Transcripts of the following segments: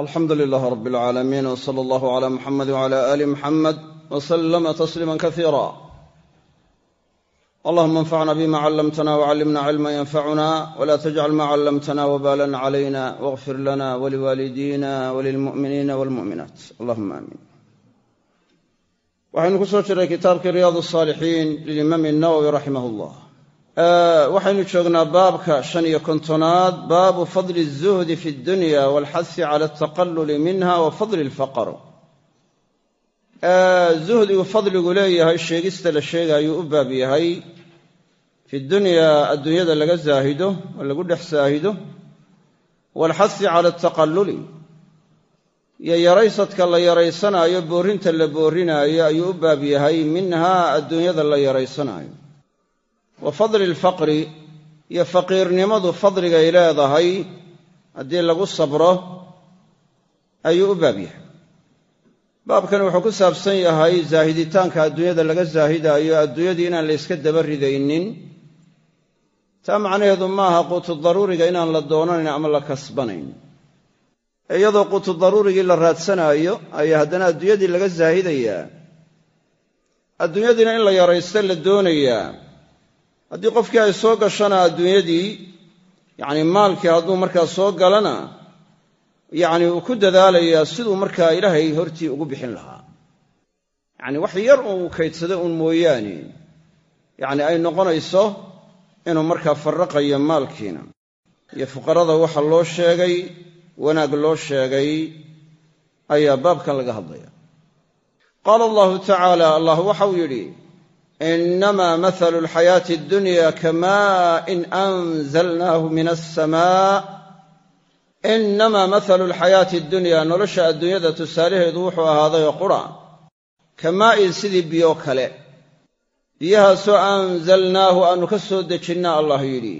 alxamdu lilaah rab alcaalamiin w sala allahu cala muxamed wcala aali muxamed w slama tasliima kasiira allahuma anfacna bima callamtana wcallimna cilma yanfacuna wla tajcal ma callamtana wbalan calayna wاغfir lana waliwaalidina walilmu'miniina walmu'minaat allahuma aamin waxaynu ku soo jiray kitaabkii riyaad asaalixiin lilimaami nawowi raximah llah waxaynu joognaa baabka shan iyo kontonaad baabu fadli الzuhdi fi اdunya walxasi cala altaqaluli minha wa fadli اlfaqr zuhdigu fadligu leeyahay sheegista la sheegaayuu u baab yahay fi dunyaa adduunyada laga zaahido oo lagu dhex saahido waalxasi cala altaqalluli iyo yaraysadka la yaraysanaayo boorrinta la boorrinaayo ayuu u baab yahay minhaa adduunyada la yaraysanaayo wa fadli alfaqri iyo faqiirnimadu fadligay leedahay haddii lagu sabro ayuu u baab yahay. Baabkani wuxuu ku saabsan yahay zaahiditaanka adduunyada laga zaahidaayo adduunyadii inaan la yska daba ridaynin. Taa macnaheedu maaha quutu daruuriga inaan la doonanayn ama la kasbanayn. Iyadoo quutu daruurigii la raadsanaayo ayaa haddana adduunyadii laga zaahidayaa. Adduunyadiina in la yaraysto la doonayaa haddii qofkii ay soo gashana adduunyadii yacni maalkii hadduu markaa soo galana yacni uu ku dadaalayaa siduu markaa ilaahay hortii ugu bixin lahaa. Yacni wax yar uu kaydsado uun mooyaane yacni ay noqonayso inuu markaa farraqayo maalkiina. Iyo fuqarada waxa loo sheegay wanaag loo sheegay ayaa baabkan laga hadlaya qaala allahu tacaala allah waxau yidhi inamaa mathalu alxayaati addunya kamaa'in anzalnaahu min alsamaa inamaa mathalu alxayaati addunya nolosha adduunyada tusaalaheedu wuxuu ahaadayoo qura kamaa'in sidii biyo kale. Biyahaasoo anzalnaahu aannu ka soo dejinnaa allah yidhi.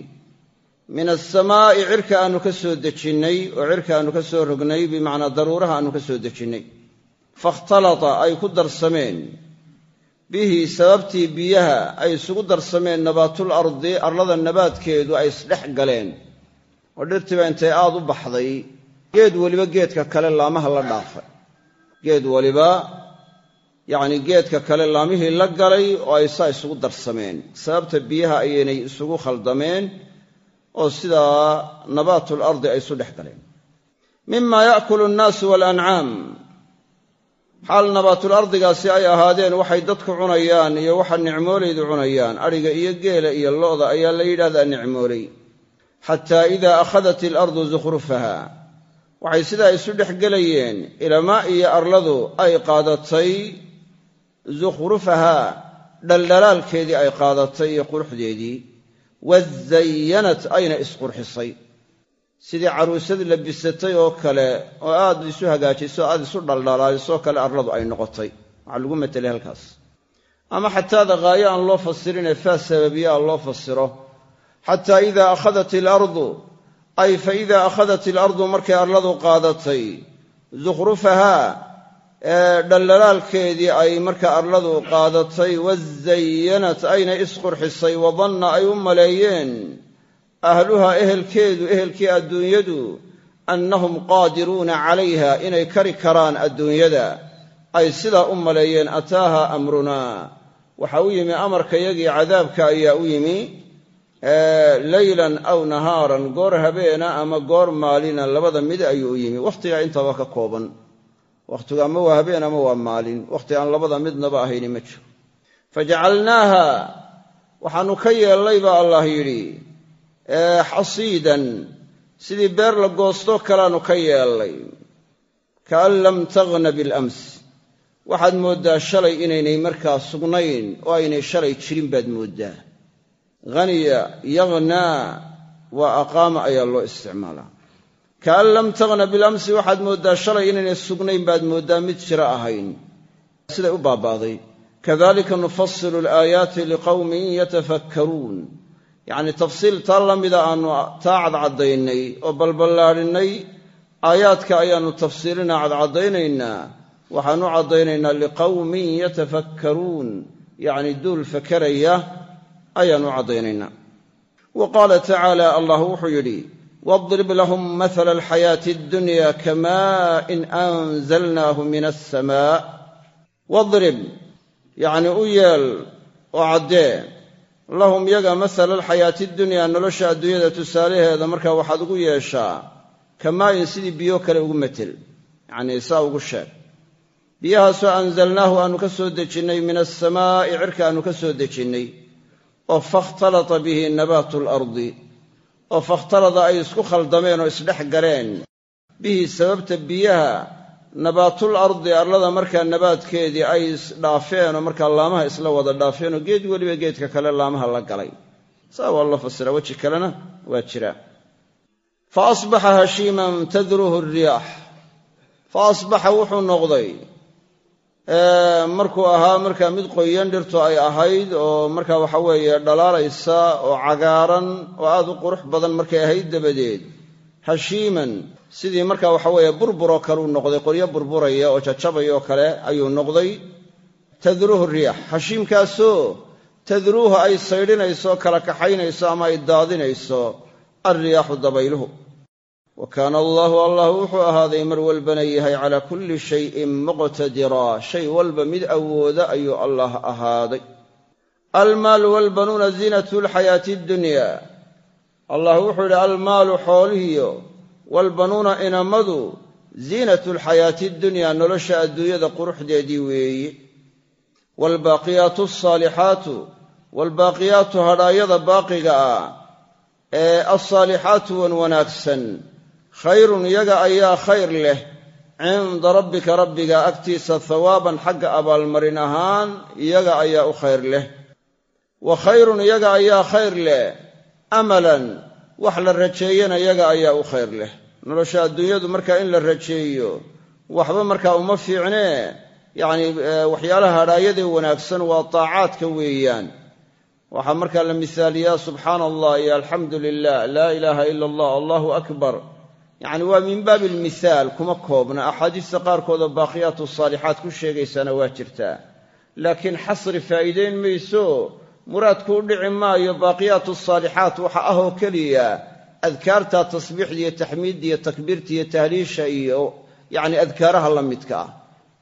min alsamaa'i cirka aannu ka soo dejinnay oo cirka aannu ka soo rognay bimacnaa daruuraha aannu ka soo dejinnay. fakhtalata ay ku darsameen bihi sababtii biyaha ay isugu darsameen nabaatul ardi arlada nabaadkeedu ay isdhex galeen. Oo dhirtiiba intay aad u baxday. Geed weliba geedka kale laamaha la dhaafay. Geed waliba yacni geedka kale laamihii la galay oo ay saa isugu darsameen. Sababta biyaha ayaynay isugu khaldameen oo sidaa nabaatul ardi ay isu dhex galeen. Mima yaakulu annaasu waalancaam xaal nabaatul ardigaasi ay ahaadeen waxay dadku cunayaan iyo waxa nicmoolaydu cunayaan. Adhiga iyo geela iyo lo'da ayaa la yidhahdaa nicmoolay xataa idaa akhadat ilardu zukhrufaha. Waxay sidaa isu dhex gelayeen. Ilamaa iyo arladu ay qaadatay zukhrufaha. Dhaldhalaalkeedii ay qaadatay iyo quruxdeedii. Wazayanat ayna isqurxisay sidii caruusad labisatay oo kale oo aad isu hagaajiso aad isu dhaldhalaalisoo kale arladu ay noqotay. Waxaa lagu matelay halkaas. Ama xataada haayo aan loo fasirinee faa sababiye aan loo fasiro. Xataa idaa akhadat ilardu ay fa idaa akhadat ilardu markay arladu qaadatay zukhrufahaa ee dhaldhalaalkeedii ay marka arladu qaadatay wazayanat ayna isqurxisay wadanna ay u maleeyeen ahluhaa ehelkeedu ehelkii adduunyadu annahum qaadiruuna calayha inay kari karaan adduunyada. Ay sidaa u maleeyeen ataaha amrunaa. Waxa u yimi amarkayagii cadaabka ayaa u yimi leylan aw nahaaran goor habeena ama goor maalina labada mid ayuu u yimi. Wakhtigaa intaba ka kooban. Wakhtigu ama waa habeen ama waa maalin. Wakhti aan labada midnaba ahayni ma fajacalnaaha waxaannu ka yeellay allah yidhi xasiidan sidii beer la goostoo kaleaanu ka yeellay kaan lam taghna bilams waxaad mooddaa shalay inaynay markaa sugnayn oo aynay shalay jirin baad mooddaa. Haniya yaghnaa waa aqaama ayaa loo isticmaalaa. Kaan lam taghna bilamsi waxaad mooddaa shalay inaynay sugnayn baad mooddaa mid jiro ahayn. Siday u baaba'day. Kadalika nufasilu alaayaati liqowmin yatafakkaruun yacnii tafsiil taa la mida aannu taa cadcaddaynay oo balballaadhinnay aayaadka ayaannu tafsiilinaa cadcaddaynaynaa waxaanu caddaynaynaa liqowmin yatafakkaruun. Yacni duul fakaraya ayaannu caddaynaynaa. Wa qaala tacaala allah wuxuu yidhi wadrib lahum mahala alxayaati addunya kamaa'in anzalnaahu min alsamaa wadrib yacni u yeel oo caddee lahum yaga masala alxayaati dunyaa nolosha adduunyada tusaalaheeda markaa waxaad ugu yeeshaa kamaa'in sidii biyo kale ugu metel yacnii saa ugu sheeg. Biyahaasoo anzalnaahu aanu ka soo dejinnay min alsamaa'i cirka aanu ka soo dejinnay. Oo fakhtalata bihi nabaatu alardi oo fakhtalada ay isku khaldameen oo isdhex galeen. Bihi sababta biyaha nabaatul ardi arlada markaa nabaadkeedii ay isdhaafeen oo markaa laamaha isla wada dhaafeen oo geed weliba geedka kale laamaha la galay. Saa waa loo fasiraa weji kalena waa jira. Fa asbaxa hashiiman tadruhu riyaax. Fa asbaxa wuxuu noqday markuu ahaa markaa mid qoyan dhirtu ay ahayd oo markaa waxa weeye dhalaalaysa oo cagaaran oo aad u qurux badan markay ahayd dabadeed hashiiman sidii markaa waxa weeye burburoo kale uu noqday qoryo burburaya oo jajabaya oo kale ayuu noqday. Tadruuhu riyax. Hashiimkaasoo tadruuhu ay saydhinayso kala kaxaynayso ama ay daadinayso alriyaaxu dabayluhu. Wa kaana allaahu allah wuxuu ahaaday mar walbana yahay calaa kulli shayin muqtadiraa shay walba mid awooda ayuu allah ahaaday. Almaalu walbanuuna ziinatu lxayaati ddunyaa allah wuxuu yidhi almaalu xoolihiyo walbanuuna inamadu ziinatu lxayaati ddunyaa nolosha adduunyada quruxdeedii weeye waalbaaqiyaatu alsaalixaatu waalbaaqiyaatu hadhaayada baaqiga ah ee alsaalixaatu wan wanaagsan khayrun iyaga ayaa khayr leh. Cinda rabbika rabbiga agtiisa hawaaban xagga abaalmarin ahaan iyaga ayaa u khayr leh. Wa khayrun iyaga ayaa khayr leh amalan wax la rajeeyana iyaga ayaa u khayr leh. Nolosha adduunyadu markaa in la rajeeyo waxba markaa uma fiicnee yacni waxyaalaha hadhaayadee wanaagsan waa taacaadka weeyaan. Waxaa markaa la misaaliyaa subxaana allah iyo alxamdu lilah laa ilaaha ila allah allahu akbar. Yacni waa min baabi almithaal kuma koobna. Axaadiista qaarkood oo baaqiyaatu saalixaat ku sheegaysaana waa jirtaa. Laakiin xasri faa'iideyn mayso muraadku u dhici maayo baaqiyaatu saalixaat waxa ah oo keliya adkaarta tasbiixda iyo taxmiidda iyo takbiirta iyo tahliisha iyo yacni adkaaraha la midka ah.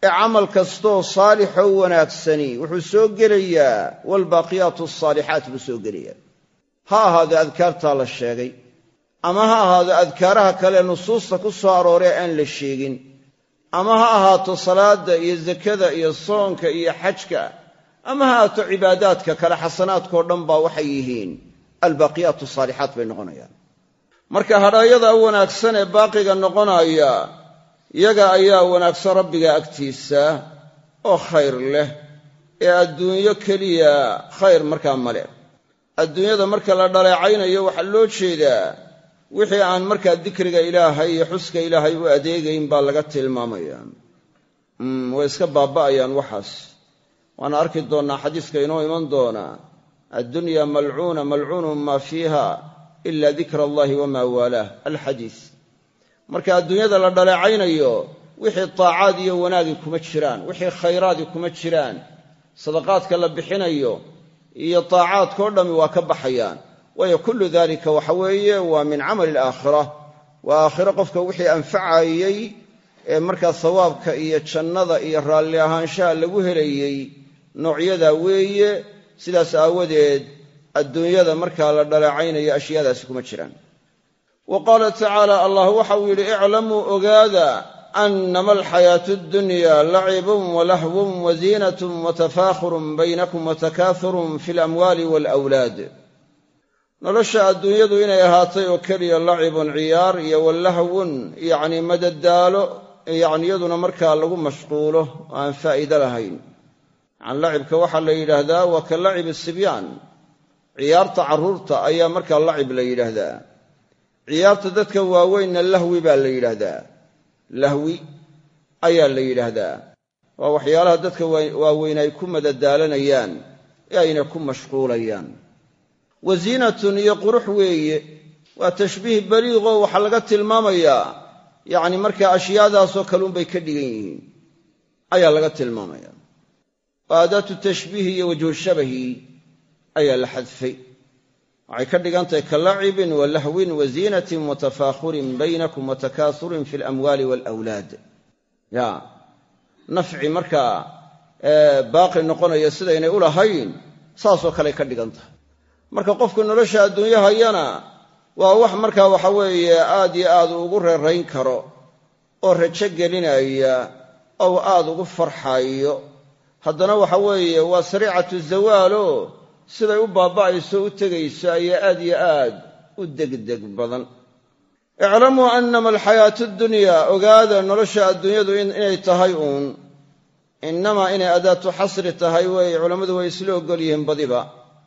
Ee camal kastoo saalixoo wanaagsani wuxuu soo gelayaa waalbaaqiyaatu asaalixaat buu soo gelayaa. Ha ahaadee adkaartaa la sheegay ama ha ahaado adkaaraha kale nusuusta ku soo arooree aan la sheegin ama ha ahaato salaadda iyo zakada iyo soonka iyo xajka ama ha ahaato cibaadaadka kale xasanaadkao dhan baa waxay yihiin albaaqiyaatu saalixaat bay noqonayaan. Marka hadhaayada wanaagsan ee baaqiga noqonaya iyaga ayaa wanaagsan rabbiga agtiisa oo khayr leh. Ee adduunyo keliya khayr markaa male adduunyada marka la dhaleecaynayo waxaa loo jeedaa wixii aan markaa dikriga ilaahay iyo xuska ilaahay u adeegayn baa laga tilmaamaya way iska baaba'ayaan waxaas waana arki doonnaa xadiiska inoo iman doonaa addunya malcuuna malcuunun maa fiiha ila dikra allahi wamaa waalaah. Alxadiis marka adduunyada la dhaleecaynayo wixii taacaad iyo wanaagi kuma jiraan wixii khayraadi kuma jiraan. Sadaqaadka la bixinayo iyo taacaadkao dhammi waa ka baxayaan. Waayo kullu dalika waxa weeye waa min camali alaakhira waa aakhiro qofka wixii anfacayey ee markaa sawaabka iyo jannada iyo raalli ahaanshaha lagu helayey noocyadaa weeye sidaas aawadeed adduunyada markaa la dhaleecaynayo ashyaadaasi kuma jiraan. Wa qaala tacaala allah waxauu yidhi iclamuu ogaada annama alxayaatu addunya lacibun walahwun waziinatun watafaakhurun baynakum watakaahurun fi alamwaali waalawlaad nolosha adduunyadu inay ahaatay oo keliya lacibun ciyaar iyo walahwun yacni madadaalo yacni iyaduna markaa lagu mashquulo oo aan faa'iide lahayn yacani lacibka waxaa la yidhaahdaa waa ka lacibi sibyaan. Ciyaarta carruurta ayaa markaa lacib la yidhaahdaa. Ciyaarta dadka waaweynna lahwi baa la yidhaahdaa. Lahwi ayaa la yidhaahdaa. Waa waxyaalaha dadka waaweyn ay ku madadaalanayaan ee ayna ku mashquulayaan. Wasiinatun iyo qurux weeye. Waa tashbiih baliiqoo waxaa laga tilmaamayaa. Yacni markaa ashyaadaasoo kaluunbay ka dhigan yihiin. Ayaa laga tilmaamaya oo aadaatu tashbiihi iyo wajhu shabahi ayaa la xadfay. Waxay ka dhigan tahay ka lacibin wa lahwin wa ziinatin wa tafaakhurin baynakum wa takaasurin fi alamwaali waalawlaad ya nafci markaa baaqi noqonaya sidaynay u lahayn saasoo kaley ka dhigan tahay marka qofku nolosha adduunyo hayana waa wax markaa waxa weeye aad yo aad ugu reerayn karo oo rajo gelinaya oo aad ugu farxayo haddana waxa weeye waa sariicatu zawaalo siday u baaba'ayso u tegayso ayaa aad yo aad u degdeg badan. Iclamuu annama alxayaatu ddunyaa ogaada nolosha adduunyadu inay tahay uun. Innamaa inay adaatu xasri tahay wey culammadu way isla ogol yihiin badiba.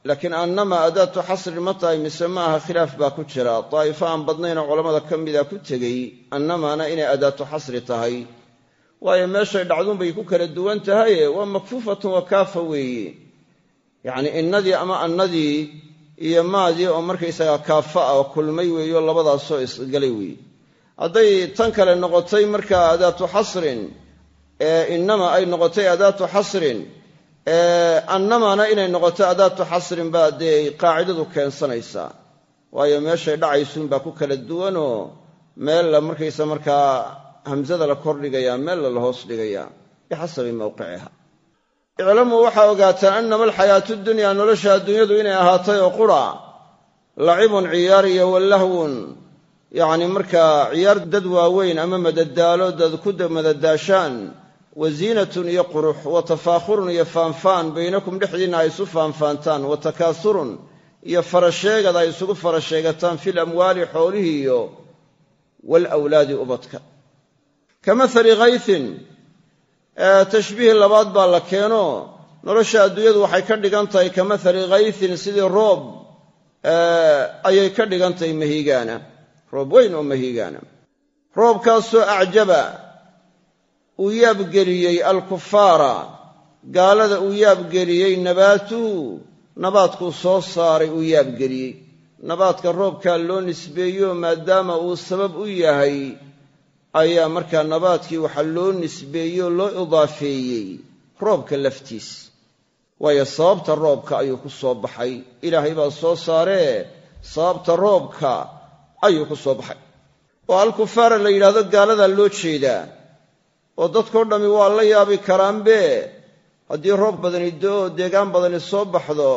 Laakiin annama adaatu xasri ma tahay mise ma aha khilaaf baa ku jira. Daa'ifo aan badnaynoo culammada ka mida ku tegey annamaana inay adaatu xasri tahay waayo meeshay dhacduunbay ku kala duwan tahaye waa makfuufatun wa kaafa weeye. Yacni innadii ama annadii iyo maadii oo markaysagaa kaafa ah oo kulmay weeyo labadaasoo isgalay weeye. Hadday tan kale noqotay markaa adaatu xasrin innama ay noqotay adaatu xasrin annamana inay noqoto adaatu xasrin baa dee qaacidadu keensanaysaa waayo meeshay dhacaysuunbaa ku kala duwanoo meel la markaysa markaa hamsada la kordhigayaa meella la hoos dhigayaa bixasabi mawqiciha iclamuu waxaa ogaataan annama alxayaatu dunyaa nolosha adduunyadu inay ahaatay oo qura lacibun ciyaar iyo walahwun yacni markaa ciyaar dad waaweyn ama madadaalo dad ku madadaashaan wa ziinatun iyo qurux wa tafaakhurun iyo faanfaan baynakum dhexdiinna ay isu faanfaantaan wa takaasurun iyo farasheegad ay isugu farasheegataan fil amwaali xoolihii iyo waalawlaadi ubadka ka mahali khaytin tashbiih labaad baa la keeno nolosha adduunyadu waxay ka dhigan tahay ka mahali khaytin sidii roob ayay ka dhigan tahay mahiigaana roob weyn oo mahiigaana roobkaasoo acjaba uu yaabgeliyey alkufaara gaalada uu yaabgeliyey nabaatuhu nabaadkuu soo saaray uu yaabgeliyey nabaadka roobkaa loo nisbeeyo maadaama uu sabab u yahay ayaa markaa nabaadkii waxaa loo nisbeeyey oo loo idaafeeyey roobka laftiis. Waayo sababta roobka ayuu ku soo baxay. Ilaahay baa soo saaree sababta roobka ayuu ku soo baxay. Oo alkufaara la yidhahdo gaaladaa loo jeedaa oo dadkao dhammi waa la yaabi karaanbe. Haddii roob badani do-o deegaan badani soo baxdo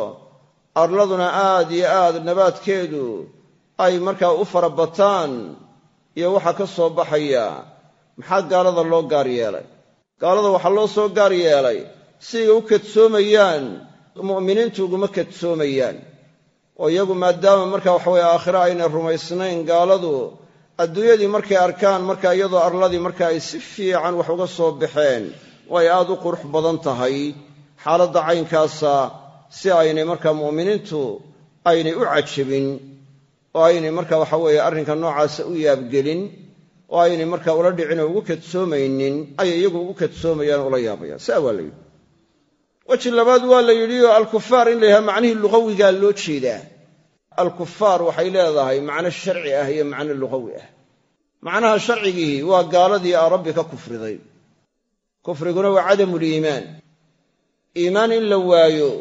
arladuna aad iyo aad nabaadkeedu ay markaa u fara bataan iyo waxaa ka soo baxaya. Maxaa gaalada loo gaar yeelay? Gaalada waxaa loo soo gaar yeelay siday u kadsoomayaan mu'miniintu uguma kadsoomayaan. Oo iyagu maadaama marka waxaweye aakhire aynay rumaysnayn gaaladu adduunyadii markay arkaan marka iyadoo arladii marka ay si fiican wax uga soo baxeen oo ay aad u qurux badan tahay. Xaaladda caynkaasa si aynay markaa mu'miniintu aynay u cajabin oo aynay marka waxa weeye arrinka noocaasa u yaabgelin oo aynay markaa ula dhicin oo ugu kadsoomaynin ayay iyagu ugu kadsoomayaan ula yaabayaan. Saa waa la yidhi. Weji labaad waa la yidhi oo alkufaar in la macnihii luqawigaa loo jeedaa. Alkufaar waxay leedahay macno sharci ah iyo macno luqawi ah. Macnaha sharcigii waa gaaladii aa rabbi ka kufriday. Kufriguna waa cadamuliimaan iimaan. In la waayo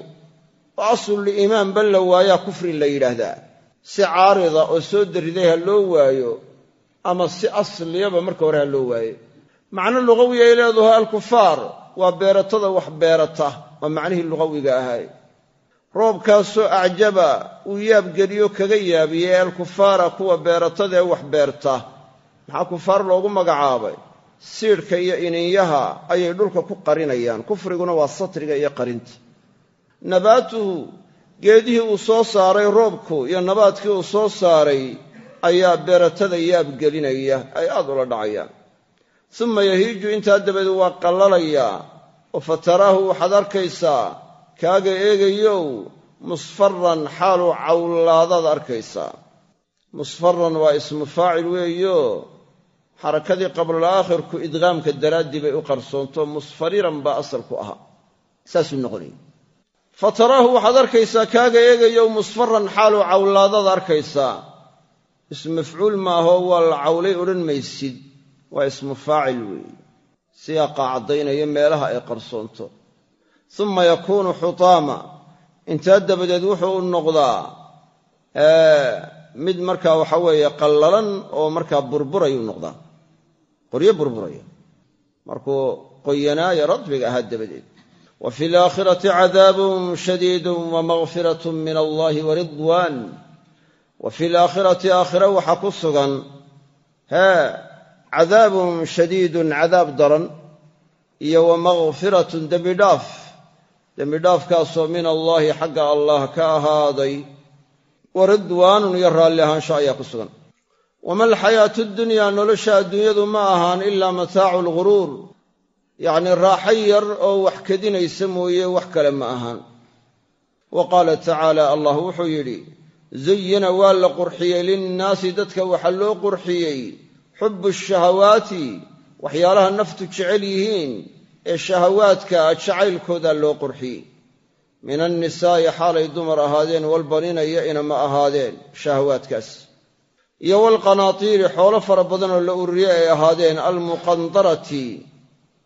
oo asluliimaanba la waayaa kufri la yidhaahdaa si caarida oo soo dariday ha loo waayo ama si asliyaba marka hore ha loo waayo. Macno luqawi ay leedaho alkufaar waa beeratada wax beerata waa macnihii luqawiga ahay. Roobkaasoo acjaba uu yaabgeliyo kaga yaabiyey alkufaara kuwa beeratada ee wax beerta. Maxaa kufaar loogu magacaabay? Siidhka iyo ininyaha ayay dhulka ku qarinayaan. Kufriguna waa satriga iyo qarinta. Nabaatuhu geedihii uu soo saaray roobku iyo nabaadkii uu soo saaray ayaa beeratada yaabgelinaya ay aad ula dhacayaan. Suma yahiiju intaa dabadeed waa qallalayaa oo fa taraahu waxaad arkaysaa kaaga eegayow musfaran xaaluu cawlaadaad arkaysaa. Musfaran waa ismu faacil weeyo xarakadii qablulaakhirku idqaamka daraaddii bay u qarsoonto musfariran baa asalku ahaa. Saasuu noqonaya fa taraahu waxaad arkaysaa kaaga eegayow musfaran xaaluu cawlaadaad arkaysaa ismu mafcuul maahoo waa la cawlay odhan maysid. Waa ismu faacil weeye siyaaqaa caddaynaya meelaha ay qarsoonto. Suma yakuunu xutaama. Intaa dabadeed wuxuu u noqdaa mid markaa waxa weeye qallalan oo markaa burburayuu noqdaa. Qoryo burburaya. Markuu qoyanaayo radbiga ahaa dabadeed wa fi alaakhirati cadaabun shadiidun wa makfiratun min allahi wa ridwaan wa fi alaakhirati aakhira waxaa ku sugan hee cadaabun shadiidun cadaab daran iyo wa makfiratun dembidhaaf dembidhaafkaasoo min allaahi xagga allah ka ahaaday wa ridwaanun iyo raalli ahaansho ayaa ku sugan wama alxayaatu ddunyaa nolosha adduunyadu ma ahaan ilaa mataacu lghuruur yacnii raaxo yar oo wax kedinaysa mooye wax kale ma ahaan wa qaala tacaala allah wuxuu yidhi zuyina waa la qurxiyey linnaasi dadka waxaa loo qurxiyey. Xubbu shahawaati waxyaalaha naftu jecel yihiin ee shahawaadka jacaylkooda loo qurxiyey. Min annisaa'i xaalay dumar ahaadeen walbanina iyo inama ahaadeen shahawaadkaas. Iyo walqanaatiiri xoolo fara badan oo la ururiye ay ahaadeen almuqandarati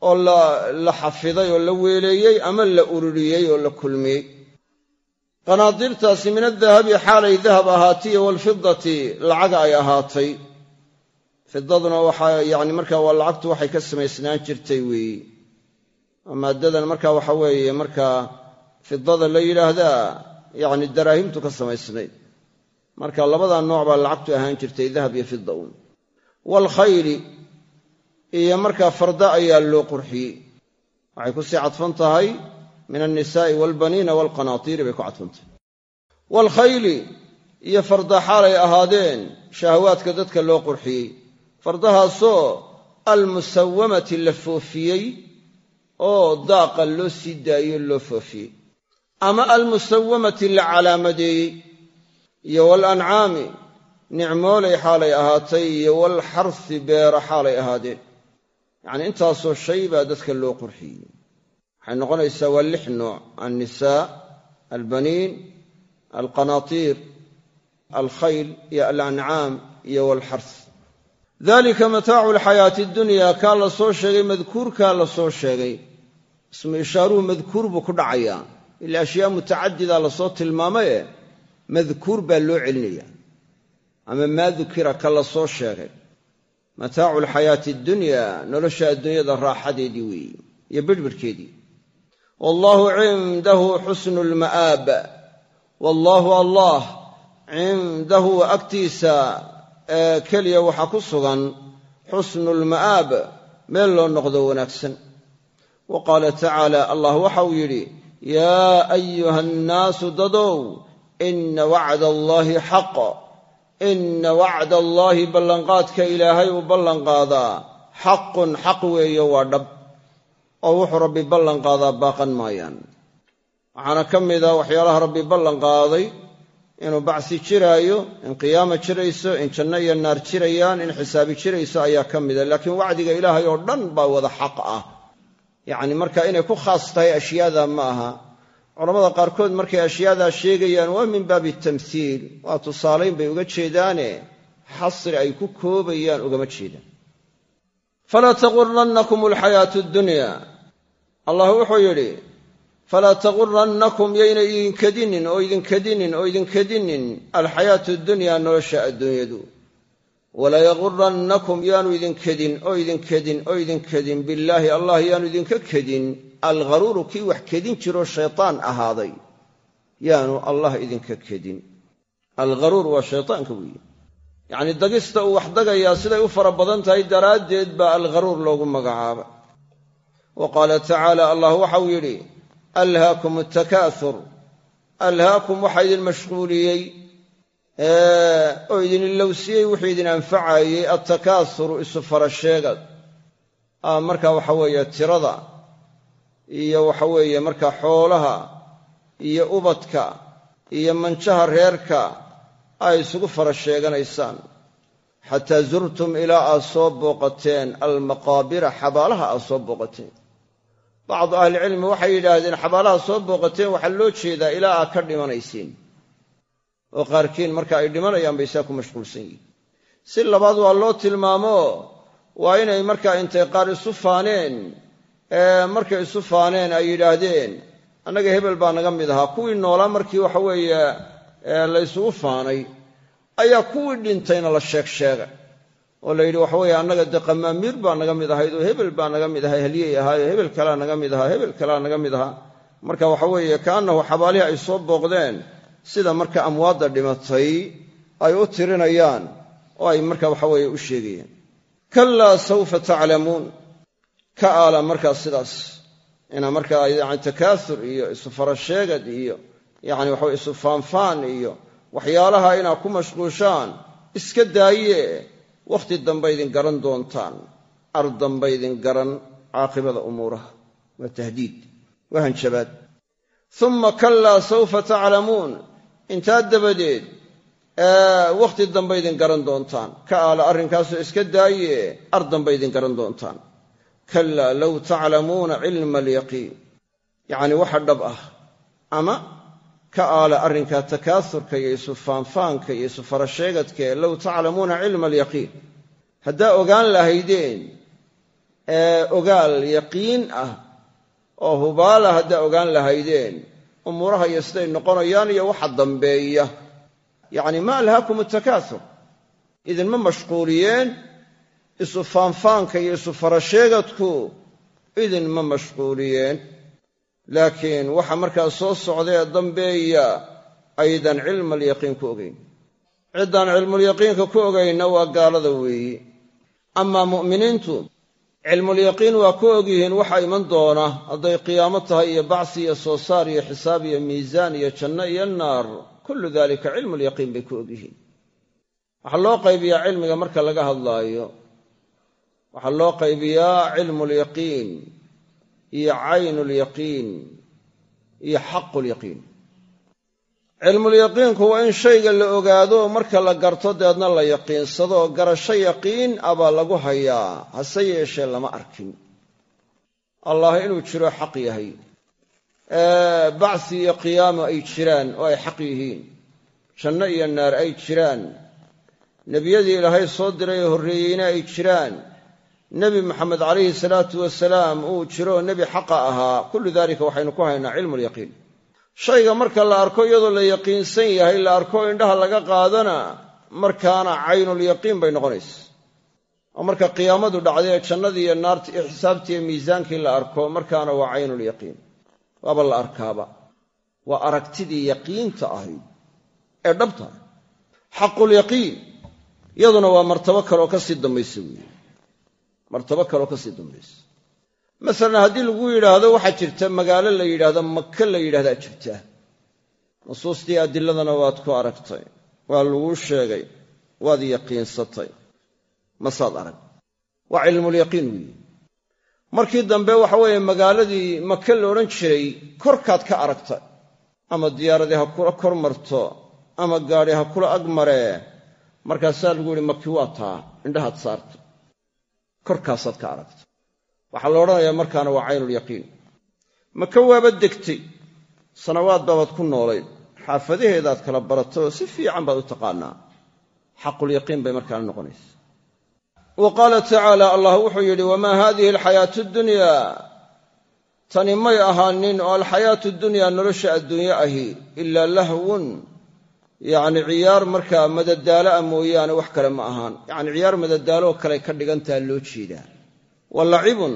oo la xafiday oo la weeleeyey ama la ururiyey oo la kulmiyey. Qanaadiirtaasi min adahabi xaalay dahab ahaatay walfidati lacaga ay ahaatay. Fidaduna waxaa yani markaa waa lacagtu waxay ka samaysnaan jirtay weeyi. Maaddadan marka waxa weeye markaa fidada la yidhaahdaa yacni daraahimtu ka samaysnayd marka labadaa nooc baa lacagtu ahaan jirtay dahab iyo fida uun. Waalkhayli iyo markaa farda ayaa loo qurxiyey. Waxay ku sii cadfan tahay min alnisaa'i waalbaniina waalqanaatiiri bay ku cadfantahay waalkhayli iyo farda xaalay ahaadeen shahawaadka dadka loo qurxiyey. Fardahaasoo almusawamati la foofiyey oo daaqa loo sii daayo loo foofiyey. Ama almusawamati la calaamadeeyey. Iyo waalancaami nicmoolay xaalay ahaatay iyo waalxarsi beera xaalay ahaadeen yacnii intaasoo shay baa dadka loo qurxiyey waxay noqonaysaa waa lix nooc. Alnisaa albaniin alqanaatiir alkhayl iyo alancaam iyo waalxars dalika mataacu alxayaati addunya kaa la soo sheegay madkuurkaa la soo sheegay. Ismu ishaaruhu madkuur buu ku dhacayaa ila ashyaa mutacadida la soo tilmaamaye madkuur baa loo celinaya. Ama maa dukira ka la sheegay mataacu alxayaati addunya nolosha adduunyada raaxadeedii weeye iyo bidhbidhkeedii wallaahu cindahu xusnu lma'aab wallaahu allah cindahu agtiisa ee keliya waxaa ku sugan xusnu lma'aab meel loo noqdo wanaagsan. Wa qaala tacaala allah waxa uu yidhi yaa ayuha annaasu dadow ina wacda allaahi xaq ina wacda allaahi ballanqaadka ilaahay uu ballanqaadaa xaqun xaq weeye waa dhab oo wuxuu rabbi ballanqaadaa baaqan maayaan waxaana ka mida waxyaalaha rabbi ballanqaaday inuu bacsi jiraayo in qiyaama jirayso in janno iyo naar jirayaan in xisaabi jirayso ayaa ka mida laakiin wacdiga ilaahay oo dhan baa wada xaq ah yacni marka inay ku khaas tahay ashyaada ma aha culamada qaarkood markay ashyaadaa sheegayaan waa min baabi tamhiil waa tusaalayn bay uga jeedaane xasri ay ku koobayaan ugama jeedaan. Falaa taqurannakum alxayaatu addunya. Allah wuxuu yidhi falaa taqurannakum yayna idinkadinin oo idinkadinin oo idinkadinin alxayaatu dunyaa nolosha adduunyadu. Walaa yaqurannakum yaanu idinkedin oo idinkedin oo idinkedin billaahi allah yaanu idinka kedin algharuuru kii wax kedin jiroo shaytaan ahaaday yaanu allah idinka kedin. Algharuur waa shaytaanka weeye. Yacnii dagista uu wax dagayaa siday u fara badan tahay daraaddeed baa algharuur loogu magacaaba. Wa qaala tacaala allah waxau yidhi alhaakum atakaasur alhaakum waxaa idin mashquuliyey oo idin ilowsiyey wuxuu idin anfacayey attakaasuru isu farasheegad. Marka waxa weeye tirada iyo waxa weeye marka xoolaha iyo ubadka iyo manjaha reerka ay isugu fara sheeganaysaan. Xataa zurtum ilaa aad soo booqateen almaqaabira xabaalaha aad soo booqateen. Bacdu ahlicilmi waxay yidhaahdeen xabaalaha soo booqateen waxaa loo jeedaa ilaa aad ka dhimanaysiin. Oo qaarkiin marka ay dhimanayaan bay saa ku mashquulsan yihiin. Si labaad waa loo tilmaamo waa inay markaa intay qaar isu faaneen markay isu faaneen ay yidhaahdeen annaga hebel baa naga mid ahaa. Kuwii noolaa markii waxa weeye ee la ysugu faanay ayaa kuwii dhintayna la sheeg sheegay oo la yidhi waxa weeye annaga dee qamaamiir baa naga mid ahayd oo hebel baa naga mid ahaa halyey ahaayo hebel kalaa naga mid ahaa hebel kalaa naga mid ahaa. Marka waxa weeye kaannahu xabaalihii ay soo booqdeen sida marka amwaadda dhimatay ay u tirinayaan oo ay marka waxa weeye u sheegayeen. Kallaa sawfa taclamuun ka aala markaa sidaas. Inaa markaa yani takaasur iyo isu farasheegad iyo yani waxaweye isu faanfaan iyo waxyaalaha inaad ku mashquushaan iska daaye. Wakhti dambe idin garan doontaan. Ar dambe idin garan caaqibada umuuraha. Waa tahdiid. Waa hanjabaad. Uma kallaa sawfa taclamuun. Intaa dabadeed wakhti dambe idin garan doontaan. Ka aala arrinkaasoo iska daaye ar dambe idin garan doontaan kallaa low taclamuuna cilma alyaqiin yacni waxa dhab ah. Ama ka aala arrinkaa takaasurka iyo isu faanfaanka iyo isu farasheegadkae low taclamuuna cilma alyaqiin haddaa ogaan lahaydeen ogaal yaqiin ah oo hubaala haddaa ogaan lahaydeen umuuraha iyo siday noqonayaan iyo waxa dambeeya. Yacni ma alhaakum atakaasur idinma mashquuliyeen isu faanfaanka iyo isu farasheegadku idinma mashquuliyeen. Laakiin waxa markaa soo socdaee dambeeya aydan cilma alyaqiin ku ogayn ciddaan cilmulyaqiinka ku ogaynna waa gaalada weeyi. Amaa mu'miniintu cilmulyaqiin waa ku ogyihiin waxa iman doona. Hadday qiyaamo tahay iyo bacsi iyo soo saar iyo xisaab iyo miisaan iyo janno iyo naar kullu dalika cilmulyaqiin bay ku ogyihiin waxaa loo qaybiyaa cilmiga marka laga hadlaayo waxaa loo qaybiyaa cilmulyaqiin iyo caynulyaqiin iyo xaqulyaqiin cilmulyaqiinku waa in shayga la ogaado marka la garto deedna la yaqiinsado. Garasho yaqiin abaa lagu hayaa hase yeeshee lama arkin. Allah inuu jiro xaq yahay. Bacsi iyo qiyaamo ay jiraan oo ay xaq yihiin. Janno iyo naar ay jiraan. Nebiyadii ilaahay soo diray oo horreeyeyna ay jiraan nebi maxamed calayhi salaatu wasalaam uu jiro nebi xaqa ahaa. Kullu dalika waxaynu ku haynaa cilmulyaqiin shayga marka la arko iyadoo la yaqiinsan yahay la arko indhaha laga qaadana markaana caynulyaqiin bay noqonaysa. Oo marka qiyaamadu dhacday ee jannadii iyo naarti iyo xisaabtii iyo miisaankii la arko markaana waa caynulyaqiin waaba la arkaaba. Waa aragtidii yaqiinta ahayd ee dhabta. Xaqulyaqiin iyaduna waa martabo kaleoo ka sii dambaysa weeye martabo kaleoo ka sii dambaysa masalan haddii lagu yidhaahdo waxaa jirta magaalo la yidhaahdo maka la yidhahdaa jirta. Nusuustii adiladana waad ku aragtay waa laguu sheegay waad yaqiinsatay. Masaad arag. Waa cilmulyaqiin weeye. Markii dambe waxa weeye magaaladii maka la odhan jiray korkaad ka aragtay. Ama diyaaradii ha kula kor marto ama gaadhi ha kula ag maree markaasaa lagu yihi maki waa taa indhahaad saarta korkaasaad ka aragtay waxaa la odhanayaa markaana waa caynulyaqiin maka waaba degtay? Sanawaad baabaad ku noolayd xaafadaheedaad kala baratay oo si fiican baad u taqaanaa. Xaqulyaqiin bay markaana noqonaysa. Wa qaala tacaala allah wuxuu yidhi wamaa haadihi alxayaatu dunyaa tani may ahaanin oo alxayaatu dunyaa nolosha adduunye ahi ilaa lahwun yacni ciyaar markaa madadaalo ah mooyaane wax kale ma ahaan. Yacni ciyaar madadaaloo kale ka dhigantaha loo jeedaa. Wa lacibun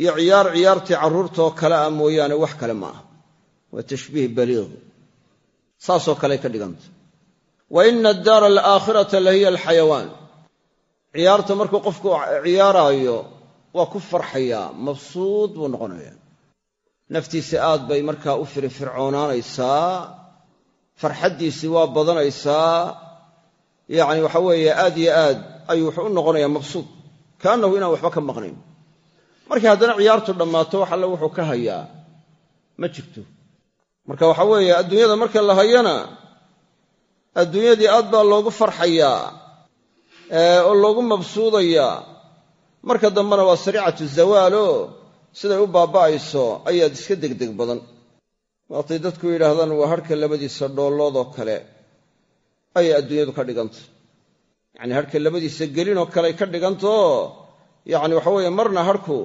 iyo ciyaar ciyaartii carruurtoo kale ah mooyaane wax kale ma aha waa tashbiih baliiq saasoo kale ka dhiganta. Wa ina addaara alaakhirata la hiya alxayawaan. Ciyaarta markuu qofku ciyaaraayo waa ku farxayaa mabsuud buu noqonayaa. Naftiisa aad bay markaa u firifircoonaanaysaa farxaddiisii waa badanaysaa. Yacni waxa weeye aad yo aad ayuu wuxuu u noqonayaa mabsuud kaannahu inaan waxba ka maqnayn. Markii haddana ciyaartu dhammaato wax alle wuxuu ka hayaa. Ma jirto. Marka waxa weeye adduunyada marka la hayana adduunyadii aad baa loogu farxayaa oo loogu mabsuudayaa. Marka dambena waa sariicatu zawaalo siday u baaba'ayso ayaad iska degdeg badan waatay dadku yidhaahdaan waa harhka labadiisa dhoolloodoo kale ayay adduunyadu ka dhigantay yacni harhka labadiisa gelinoo kaleay ka dhigantao yacni waxa weeye marna harhku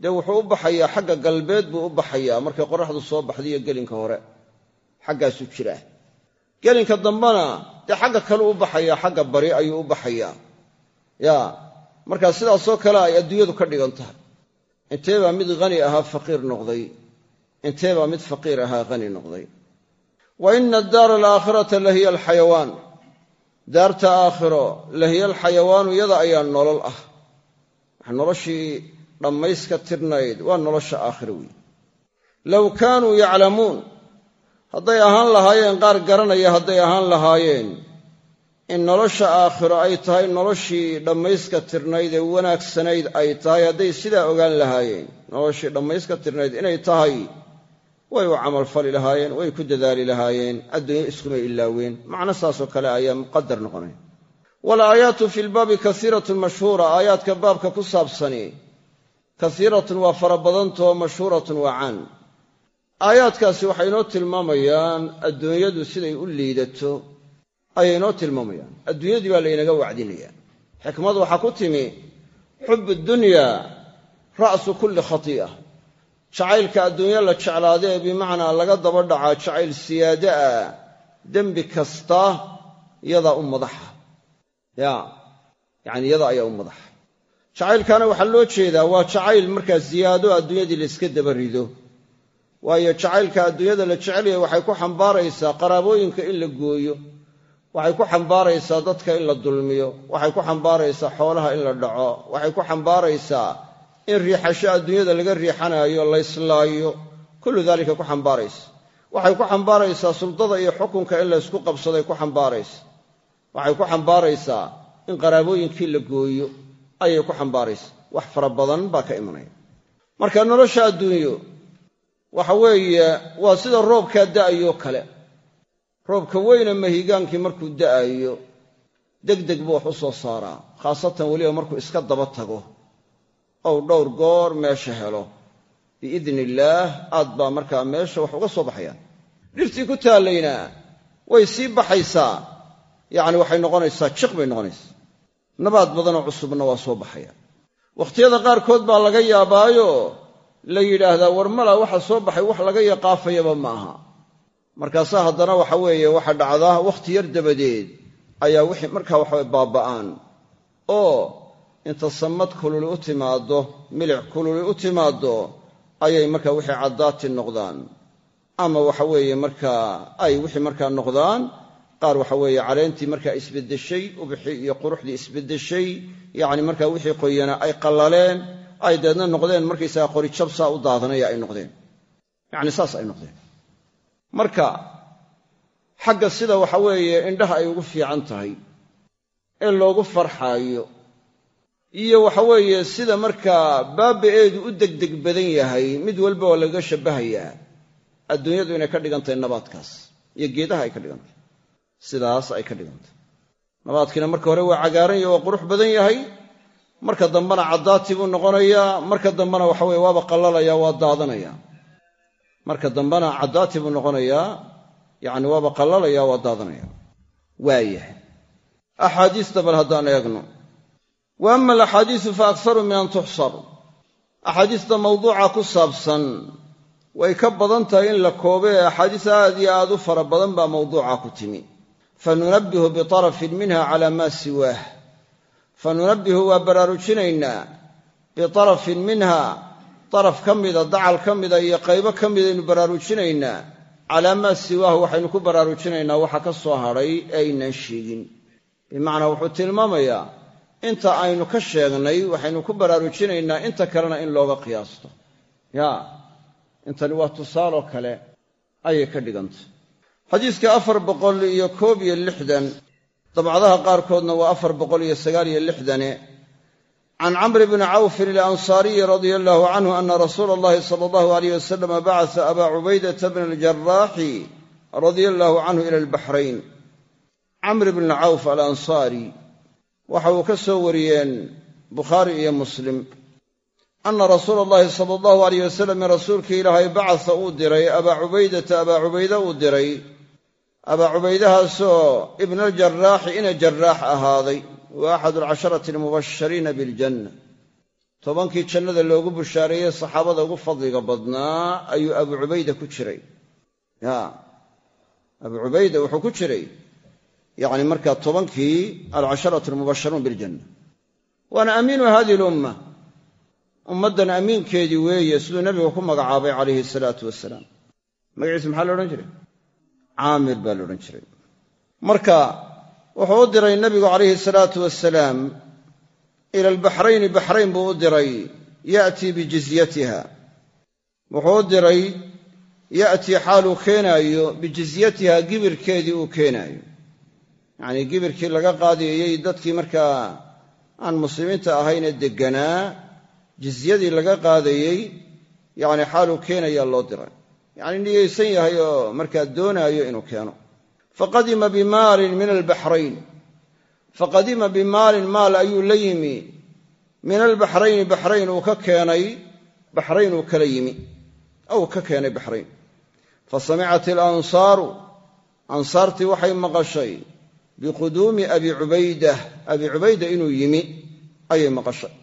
dee wuxuu u baxayaa xagga galbeed buu u baxayaa markay qoraxdu soo baxday iyo gelinka hore. Xaggaasuu jiraa gelinka dambena dee xagga kale u baxayaa xagga bari ayuu u baxayaa. Ya markaa sidaasoo kale ay adduunyadu ka dhigan tahay intee baa mid hani ahaa faqiir noqday intee baa mid faqiir ahaa hani noqday. Wa ina addaara alaakhirata lahiya alxayawaan. Daarta aakhiro lahiya alxayawaanu yada ayaa nolol ah. Noloshii dhammayska tirnayd waa nolosha aakhiro weeye low kaanuu yaclamuun hadday ahaan lahaayeen qaar garanaya hadday ahaan lahaayeen in nolosha aakhiro ay tahay noloshii dhammayska tirnayd ee wanaagsanayd ay tahay hadday sidaa ogaan lahaayeen noloshii dhammayska tirnayd inay tahay way u camalfali lahaayeen way ku dadaali lahaayeen adduunyo iskumay ilaaween. Macno saasoo kale ayaa muqadar noqonaya walaayaatu fi lbaabi kasiiratun mashhuura aayaadka baabka ku saabsani kasiiratun waa fara badantao mashhuuratun waa caan. Aayaadkaasi waxay inoo tilmaamayaan adduunyadu siday u liidato ayay inoo tilmaamayaan. Adduunyadii baa laynaga wacdinayaa. Xikmadu waxaa ku timi xubu dunya ra'su kulli khatii'a jacaylka adduunyo la jeclaadee bimacnaa laga daba dhacaa jacayl siyaade ah dembi kasta yadaa u madaxa ya yacani yada ayaa u madaxa jacaylkaana waxaa loo jeedaa waa jacayl markaa siyaado adduunyadii layska daba rido. Waayo jacaylka adduunyada la jecelyahay waxay ku xambaaraysaa qaraabooyinka in la gooyo waxay ku xambaaraysaa dadka in la dulmiyo waxay ku xambaaraysaa xoolaha in la dhaco waxay ku xambaaraysaa in riixasho adduunyada laga riixanaayo layslaayo kullu daalika ku xambaaraysa. Waxay ku xambaaraysaa suldada iyo xukunka in laysku qabsaday ku xambaaraysa. Waxay ku xambaaraysaa in qaraabooyinkii la gooyo ayay ku xambaaraysaa wax fara badan baa ka imanaya. Marka nolosha adduunyo waxa weeye waa sida roobkaa da'ayoo kale. Roobka weyne mahigaankii markuu da'ayo degdeg buu wax u soo saaraa khaasatan weliba markuu iska daba tago ou dhowr goor meesha helo. Biidni illaah aad baa markaa meesha wax uga soo baxayaan dhirtii ku taallayna way sii baxaysaa. Yacni waxay noqonaysaa jiq bay noqonaysaa. Nabaad badanoo cusubna waa soo baxaya. Wakhtiyada qaarkood baa laga yaabaayo la yidhaahdaa war mala waxa soo baxay wax laga yaqaafayaba ma aha. Markaasaa haddana waxa weeye waxa dhacdaa wakhti yar dabadeed ayaa wixii markaa waxawe baaba'aan. Oo inta samad kululi u timaaddo milic kululi u timaaddo ayay markaa wixii caddaati noqdaan. Ama waxa weeye markaa ay wixii markaa noqdaan qaar waxa weeye caleentii markaa isbeddeshay ubixii iyo quruxdii isbeddeshay yacni markaa wixii qoyana ay qallaleen ay deedna noqdeen markaysaga qori jabsaa u daadanaya ay noqdeen. Yacni saas ay noqdeen. Marka xagga sida waxa weeye indhaha ay ugu fiican tahay ee loogu farxaayo iyo waxa weeye sida markaa baaba'eedu u degdeg badan yahay mid walba waa lagaga shabbahayaa adduunyadu inay ka dhigantahay nabaadkaas iyo geedaha ay ka dhigantahay sidaas ay ka dhigantahay nabaadkiina marka hore waa cagaaran yahy waa qurux badan yahay. Marka dambena caddaati buu noqonayaa marka dambena waxa weye waaba qallalaya waa daadanaya. Marka dambena caddaati buu noqonayaa yacni waaba qallalaya waa daadanaya. Waayahay axaadiista bal haddaan eegno wa ama alaxaadiisu fa akharu min an tuxsar axaadiista mawduuca ku saabsan way ka badan tahay in la koobe ee axaadiis aad iyo aad u fara badan baa mawduuca ku timi. Fanunabbihu bitarafin minha cala maa siwaah. Fanunabbihu waa baraarujinaynaa bitarafin minha daraf ka mida dacal ka mida iyo qaybo ka midaynu baraarujinaynaa calaa maa siwaahu waxaynu ku baraarujinaynaa waxa ka soo hadhay ee aynaan sheegin bimacnaa wuxuu tilmaamayaa inta aynu ka sheegnay waxaynu ku baraarujinaynaa inta kalena in looga qiyaasto. Ya intani waa tusaaloo kale ayay ka dhigantay. Xadiiska afar boqol iyo koob iyo lixdan dabcadaha qaarkoodna waa afar boqol iyo sagaal iyo lixdane. Can camri bni cawfin alansaariyi radia allahu canhu ana rasuula allahi sala allahu alayh wasalama bacasa abaa cubaydata bna aljaraaxi radia allahu canhu ila albaxrayn camri bni cawf alansaari waxa uu ka soo wariyeen bukhaari iyo muslim. Ana rasuula allahi sala allahu alayh wasalam rasuulkii ilaahay bacasa uu diray abaa cubaydata abaa cubayde uu diray. Abaa cubaydahaasoo ibna aljaraaxi ina jaraax ahaaday. Wa axadu alcasharati almubashariina biljanna. Tobankii jannada loogu bushaareeyey saxaabada ugu fadliga badnaa ayuu abuu cubayda ku jiray. Ya abu cubayda wuxuu ku jiray yacni markaa tobankii alcasharatu almubasharuun biljanna waana amiinu hadihi lumma ummaddan amiinkeedii weeye siduu nebigu ku magacaabay calayhi salaatu wasalaam magaciisa maxaa la odhan jiray caamir baa la odhan jiray marka wuxuu u diray nebigu calayhi salaatu wasalaam ila albaxrayni baxrayn buu u diray ya'tii bijizyatiha wuxuu u ya'tii xaaluu keenaayo bijizyatiha gibirkeedii uu keenaayo yacnii gibirkii laga qaadiyeyey dadkii markaa aan muslimiinta ahaynee degganaa jizyadii laga qaadayey yacni xaaluu keenayaa loo diray. Yacni niyaysan yahay oo markaa doonaayo inuu keeno. Faqadima bimaalin min albaxrayn faqadima bimaalin maal ayuu la yimi. Min albaxrayni baxrayn uu ka keenay baxrayn uu kala yimi. Ou ka keenay baxrayn fa samicat ilansaaru ansaartii waxay maqashay biquduumi abi cubaydah abi cubayda inuu yimi ayay maqashay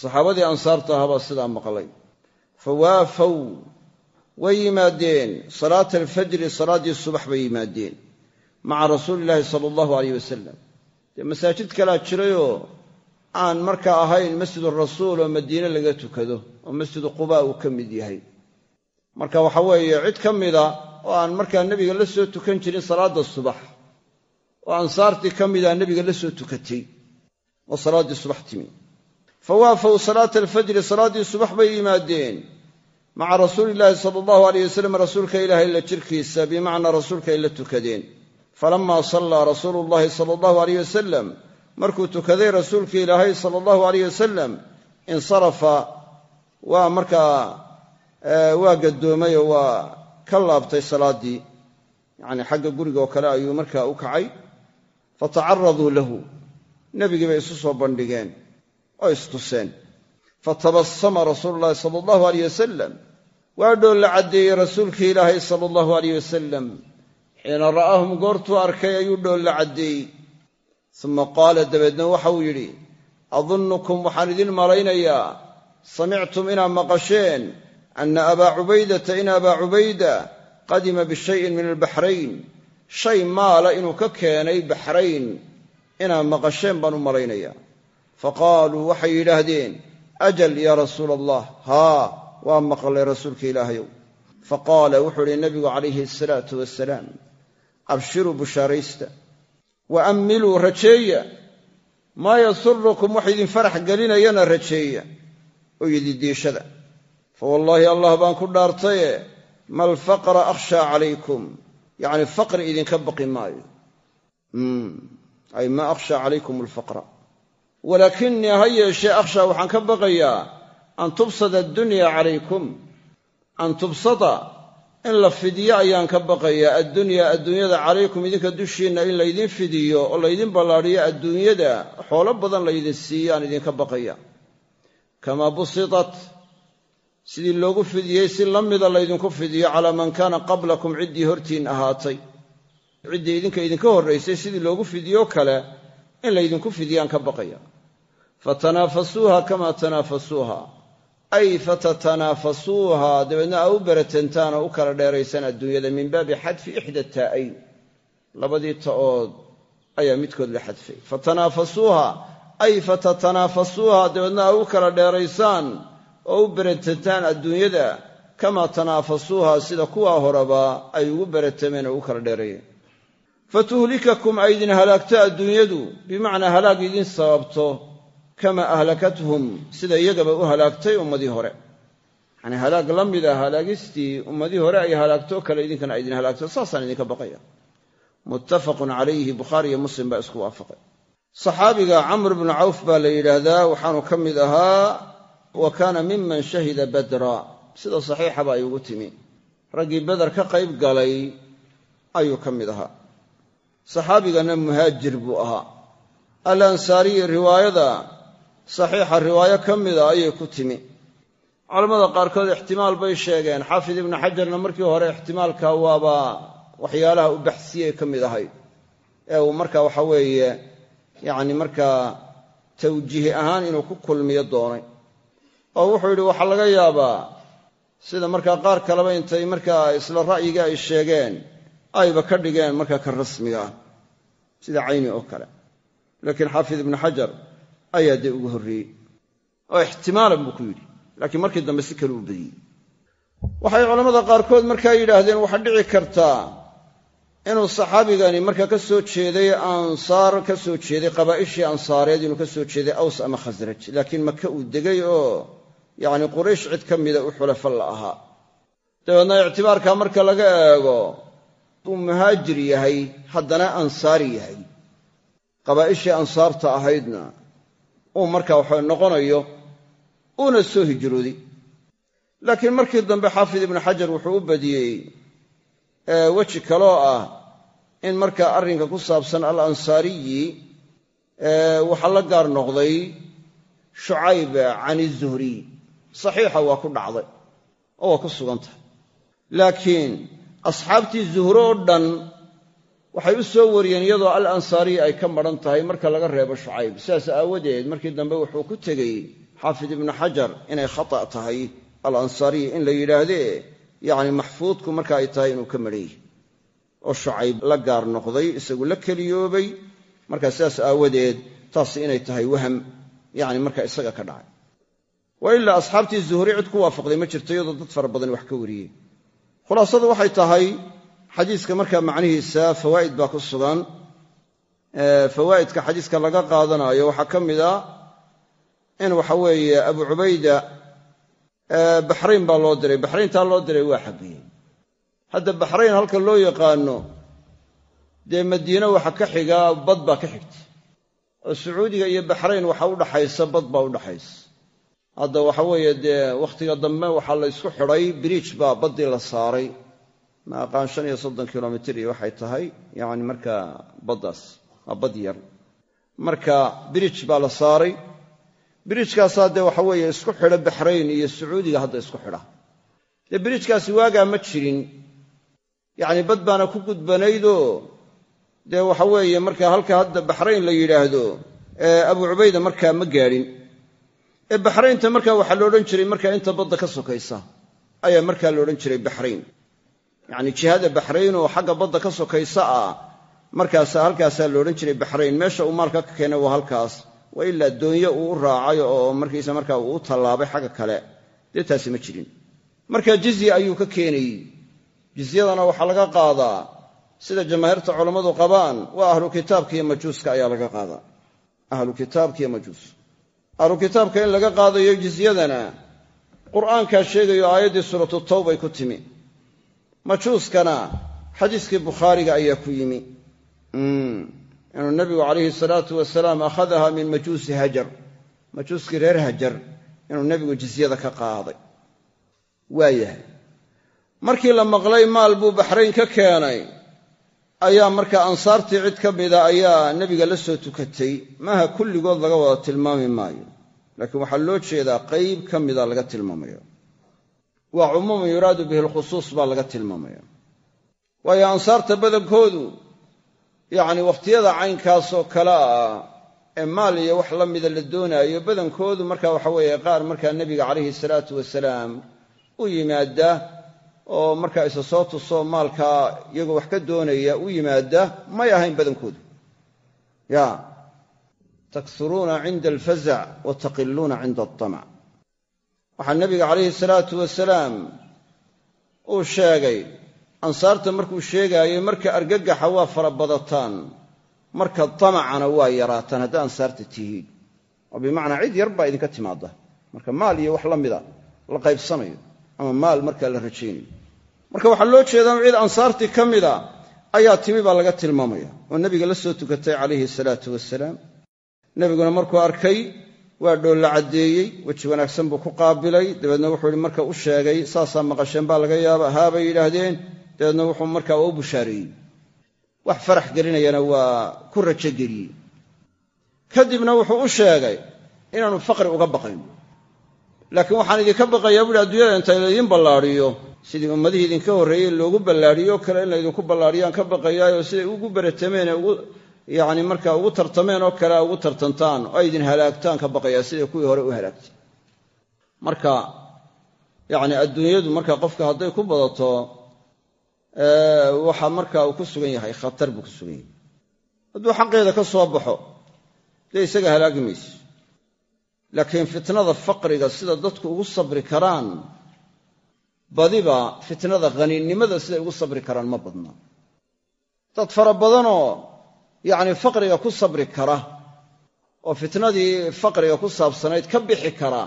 saxaabadii ansaarta ahabaa sidaa maqlay fa waafow way yimaadeen salaata alfajri salaaddii subax bay yimaadeen maca rasuuli illaahi sala allahu aleyh wasalam dee masaajid kalaa jirayoo aan markaa ahayn masjidu rasuul oo madiine laga tukado oo masjidu qubaa uu ka mid yahay marka waxa weeye cid ka mida oo aan markaa nebiga la soo tukan jirin salaadda subax oo ansaartii ka mida nebiga la soo tukatay. Oo salaaddii subax timi. Fa waafow salaata alfajri salaaddii subax bay yimaadeen. Maca rasuuli illaahi sala allahu aleyh wasalam rasuulka ilaahay la jirkiisa bimacnaa rasuulka ay la tukadeen. Falammaa sallaa rasuulu llahi sala allahu aleyh wasalam markuu tukaday rasuulka ilaahay sala allahu aleyh wasalam insarafa waa markaa waa gaddoomay oo waa ka laabtay salaaddii. Yacni xagga guriga oo kale ayuu markaa u kacay fatacaraduu lahu nebigii bay isu soo bandhigeen oo istuseen fatabasama rasuulu llahi sala allahu aleyh wasalam waa dhoolla caddeeyey rasuulkii ilaahay sala allahu aleyh wasalam xiina ra'aahum goortuu arkay ayuu dhoolla caddeeyey suma qaala dabeedna waxauu yidhi adunnukum waxaan idin malaynayaa samictum inaad maqasheen anna abaa cubaydata in abaa cubayda qadima bishayin min albaxrayn shay maala inuu ka keenay baxrayn inaad maqasheen baan u malaynayaa faqaaluu waxay yidhaahdeen ajal yaa rasuula allah haa waa maqlay rasuulka ilaahayow. Faqaala wuxuu idhi nabigu calayhi asalaatu wasalaam abshiruu bushaaraysta wa ammiluu rajeeya maa yasurukum wax idin farax gelinayana rajeeya oo ididiishada fa wallaahi allah baan ku dhaartaye mal faqra akhshaa calaykum yacni faqri idinka baqi maayo. Ay maa akhshaa calaykum alfaqra. Walaakinii ha yeeshee akhshaa waxaan ka baqayaa an tubsada addunya calaykum an tubsada in la fidiyo ayaan ka baqayaa addunyaa adduunyada calaykum idinka dushiinna in laydin fidiyo oo laydin ballaadhiyo adduunyada xoolo badan laydin siiyaan idinka baqaya kamaa busitat sidii loogu fidiyey si la mida laydinku fidiyo calaa man kaana qablakum ciddii hortiin ahaatay. Ciddii idinka idinka horraysay sidii loogu fidiyo kale in laydinku fidiyaan ka baqaya. Fatanaafasuuha kamaa tanaafasuuha ay fatatanaafasuuha. Dabeedna aa u beratantaan oo u kala dheeraysaan adduunyada min baabi xadfi ixda taa'ayn labadii ta'ood ayaa midkood la xadfay. Fatanaafasuuha ay fatatanaafasuuha. Dabeedna aa u kala dheeraysaan oo u beratantaan adduunyada kamaa tanaafasuuha sida kuwaa horeba ay ugu beratameen oo ugu kala dheereeyeen. Fatuhlikakum ay idin halaagto adduunyadu bimacnaa halaag idin sababto kama ahlakathum sida iyagaba u halaagtay ummadii hore. Yacnii halaag la mida halaagistii ummadii hore ay halaagto kale idinkana ay idin halaagto saasaan idinka baqaya. Muttafaqun calayhi bukhaari iyo muslim baa isku waafaqay. Saxaabiga camr bnu cawf baa la yidhaahdaa waxaanu ka mid ahaa wa kaana miman shahida badra. Sida saxiixaba ay ugu timi. Raggii beder ka qayb galay ayuu ka mid ahaa. Saxaabigana muhaajir buu ahaa. Al riwaayada saxiixa riwaayo ka mida ayay ku timi. Culammada qaarkood ixtimaal bay sheegeen. Xaafid ibnu xajarna markii hore ixtimaalka waaba waxyaalaha u baxsiyey ka mid ahayd ee uu marka waxa weeye yacni markaa tawjiih ahaan inuu ku kulmiyo doonay oo wuxuu yidhi waxaa laga yaabaa sida markaa qaar kaleba intay markaa isla ra'yiga ay sheegeen ayba ka dhigeen markaa ka rasmiga ah sida cayni oo kale. Laakiin xaafid ibnu xajar ayaa dee ugu horreeyey oo ixtimaalan buu ku yidhi laakiin markii dambe si kale u badiyey. Waxay culammada qaarkood markaa yidhaahdeen waxaa dhici kartaa inuu saxaabigani markaa ka soo jeeday ansaar ka soo jeeday qabaa'ishii ansaareed inuu ka soo jeeday aws ama khasraj laakiin maka uu degay oo yacni quraysh cid ka mida u xulafa la ahaa. Dabeedna ictibaarkaa marka laga eego uu muhaajir yahay haddana ansaari yahay. Qabaa'ishii ansaarta ahaydna uu markaa waxa noqonayo uuna soo hijrooday laakiin markii dambe xaafid ibnu xajar wuxuu u badiyey weji kaloo ah in markaa arrinka ku saabsan al ansaariyi waxaa la gaar noqday shucayb can izuhriy saxiixa waa ku dhacday oo waa ku sugan tahay. Laakiin asxaabtii zuhro oo dhan waxay u soo wariyeen iyadoo al ansaariyi ay ka madhan tahay marka laga reebo shucayb. Sidaas aawadeed markii dambe wuxuu ku tegey xaafid ibnu xajar inay khata' tahay al ansaariyi in la yidhaahdee yacni maxfuudku marka ay tahay inuu ka madhan oo shucayb la gaar noqday isagu la keliyoobay. Marka sidaas aawadeed taas inay tahay waham yacni marka isaga ka dhacay wa ilaa asxaabtii zuhri cid ku waafaqday ma jirto iyadoo dad fara badan wax ka wariyey. Khulaasadu waxay tahay xadiiska markaa macnihiisa fawaa'id baa ku sugan. Fawaa'idka xadiiska laga qaadanaayo waxaa ka mid a in waxa weeye abu cubayda baxrayn baa loo diray. Baxrayntaa loo diray waa xaggiyey hadda baxrayn halka loo yaqaano dee madiine waxa ka xiga bad baa ka xigta. Oo sacuudiga iyo baxrayn waxa udhaxaysa bad baa udhaxaysa hadda waxa weeye dee wakhtiga dambe waxaa la ysku xidhay biriij baa baddii la saaray. Ma aqaan shan iyo soddon kilomitir iyo waxay tahay yacni markaa baddaas waa bad yar. Marka biriij baa la saaray. Biriijkaasaa dee waxa weeye isku xidha baxrayn iyo sacuudiga hadda isku xidha. Dee biriijkaasi waagaa ma jirin. Yacni bad baana ku gudbanaydoo dee waxa weeye marka halka hadda baxrayn la yidhaahdo abu cubayda markaa ma gaadhin ee baxraynta markaa waxaa la odhan jiray markaa inta badda ka sokaysa ayaa markaa la odhan jiray baxrayn yacni jihada baxrayn oo xagga badda ka sokaysa ah markaasa halkaasaa la jiray baxrayn meesha uu maalka ka keenay waa halkaas. Waa ilaa doonyo uu u raacay oo markiisa markaa uu u tallaabay xagga kale. Dee ma jirin. Marka jizya ayuu ka keenayey jizyadana waxaa laga qaadaa. Sida jamaahiirta culammadu qabaan waa ahlu kitaabka iyo majuuska ayaa laga qaadaa. Ahlu kitaabka iyo majuus ahlu kitaabka in laga qaadayo jizyadana qur'aankaa sheegayo aayaddii suuratu tawbay ku timi. Majuuskana xadiiskii bukhaariga ayaa ku yimi. Inuu nabigu calayhi salaatu wasalaam akhadaha min majuusi hajar majuuskii reer hajar inuu nebigu jizyada ka qaaday. Waayahay markii la maqlay maal buu baxrayn ka keenay ayaa markaa ansaartii cid ka mida ayaa nebiga la soo tukatay. maaha kulligood laga wada tilmaami maayo. laakiin waxaa loo jeedaa qayb ka mida laga tilmaamaya waa cumuuman yuraadu bihi alkhusuus baa laga tilmaamaya. waayo ansaarta badankoodu yacni wakhtiyada caynkaasoo kale ah ee maal iyo wax la mida la doonaayo badankoodu marka waxa weeye qaar markaa nebiga calayhi salaatu wasalaam u yimaada oo markaa isa soo tuso maalkaa iyagoo wax ka doonaya u yimaada may ahayn badankoodu ya. Takhuruuna cinda alfazac wa taqiluuna cinda altamac waxaa nebiga calayhi salaatu wasalaam uu sheegay ansaarta markuu sheegaayey marka argagaxa waa fara badataan marka tamacana waa yaraataan haddaa ansaarta tihiin. Oo bimacnaa cid yar baa idinka timaada marka maal iyo wax la mida la qaybsanayo ama maal markaa la rajaynayo marka waxaa loo jeedaa cid ansaartii ka mida ayaa timi baa laga tilmaamaya oo nebiga la soo tukatay calayhi salaatu wasalaam nebiguna markuu arkay waa dhoolla caddeeyey weji wanaagsan buu ku qaabilay dabeedna wuxuu ihi marka u sheegay saasaa maqasheen baa laga yaaba haabay yidhaahdeen. Dabeedna wuxuu markaa u bushaareeyey wax farax gelinayana waa ku rajo geliyey. Kadibna wuxuu u sheegay inaanu faqri uga baqayn. Laakiin waxaan idinka baqayaa buuhi adduunyada inta laydin ballaadhiyo sidii ummadihii idinka horreeyey loogu ballaadhiyo kale in laydinku ballaadhiyaan ka baqayaayoo siday ugu beratameen yacni markaa ugu tartameen oo kale ugu tartantaan oo ay idin halaagtaan ka baqayaa siday kuwii hore u halaagtay. Marka yacni adduunyadu marka qofka hadday ku badato waxa markaa uu ku sugan yahay khatar buu ku sugan yahay. Hadduu xaqeeda ka soo baxo dee isaga halaagi mayso. Laakiin fitnada faqriga sida dadku ugu sabri karaan badiba fitnada khaniinnimada siday ugu sabri karaan ma badna. Dad fara badanoo yacni faqriga ku sabri kara oo fitnadii faqriga ku saabsanayd ka bixi kara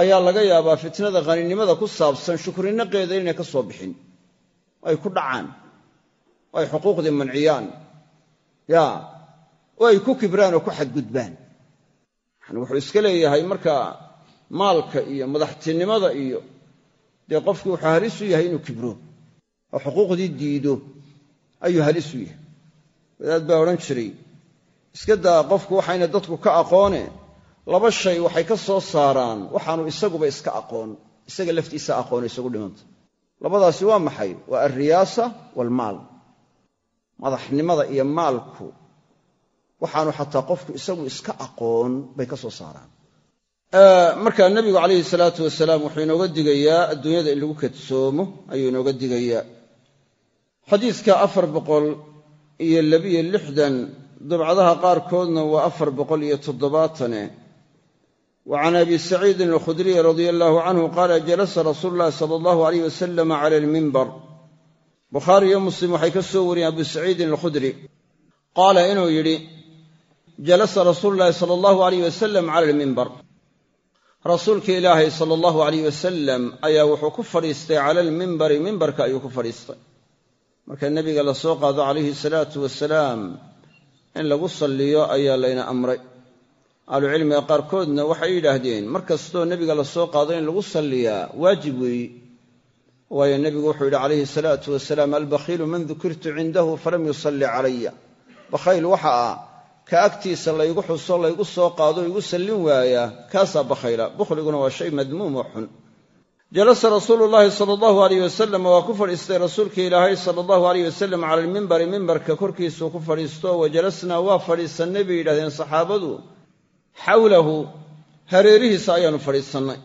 ayaa laga yaabaa fitnada khaniinnimada ku saabsan shukrinaqeeda inay ka soo bixin. Ay ku dhacaan. Ay xuquuqdii manciyaan. Ya oo ay ku kibraan oo ku xadgudbaan. Yani wuxuu iska leeyahay marka maalka iyo madaxtinimada iyo dee qofkii wuxuu halis u yahay inuu kibro oo xuquuqdii diido ayuu halis u yahay. Wadaad baa odhan jiray iska daa qofku waxayna dadku ka aqoone. Laba shay waxay ka soo saaraan waxaanu isaguba iska aqoon isaga laftiisa aqoon isagu dhimanta. Labadaasi waa maxay? Waa alriyaasa waalmaal madaxnimada iyo maalku waxaanu xataa qofku isagu iska aqoon bay ka soo saaraan marka nebigu calayhi salaatu wasalaam wuxuu inooga digayaa adduunyada in lagu kadsoomo ayuu inooga digayaa. Xadiidka afar boqol iyo labiyo lixdan dabcadaha qaarkoodna waa afar boqol iyo toddobaatane. Wa can abi saciidin alkhudriy radia allahu canhu qaala jalasa rasuulu llahi sala allahu alayh wasalam cala almimbar bukhaari iyo muslim waxay ka soo wariyeen abu saciidin alkhudri. Qaala inuu yidhi jalasa rasuulu llaahi sala allahu almimbar rasuulka ilaahay sala allahu alayh wasalam ayaa wuxuu ku fadhiistay cala almimbari mimbarka ayuu ku fadhiistay. Marka nebiga la soo qaado calayhi salaatu wasalaam in lagu salliyo ayaa layna amray. Ahlucilmiga qaarkoodna waxay yidhaahdeen mar kastoo nebiga la soo qaado in lagu salliyaa waajib weeyi. Waayo nebigu wuxuu yidhi calayhi salaatu wasalaam albakhiilu man dukirtu cindahu falam yusalli calaya. Bakhayl waxa ah ka agtiisa laygu xuso laygu soo qaado igu sallin waayaa kaasaa bakhayla bukhliguna waa shay madmuum oo xun. Jalasa rasuulu llaahi sala allahu alayh wasalam waa ku fadhiistay rasuulka ilaahay sala allahu alayh wasalam cala almimbari mimbarka korkiisuu ku fadhiisto wa jalasnaa waa fadhiisannay bay yidhahdeen saxaabadu xawlahu hareerihiisa ayaannu fadhiisannay.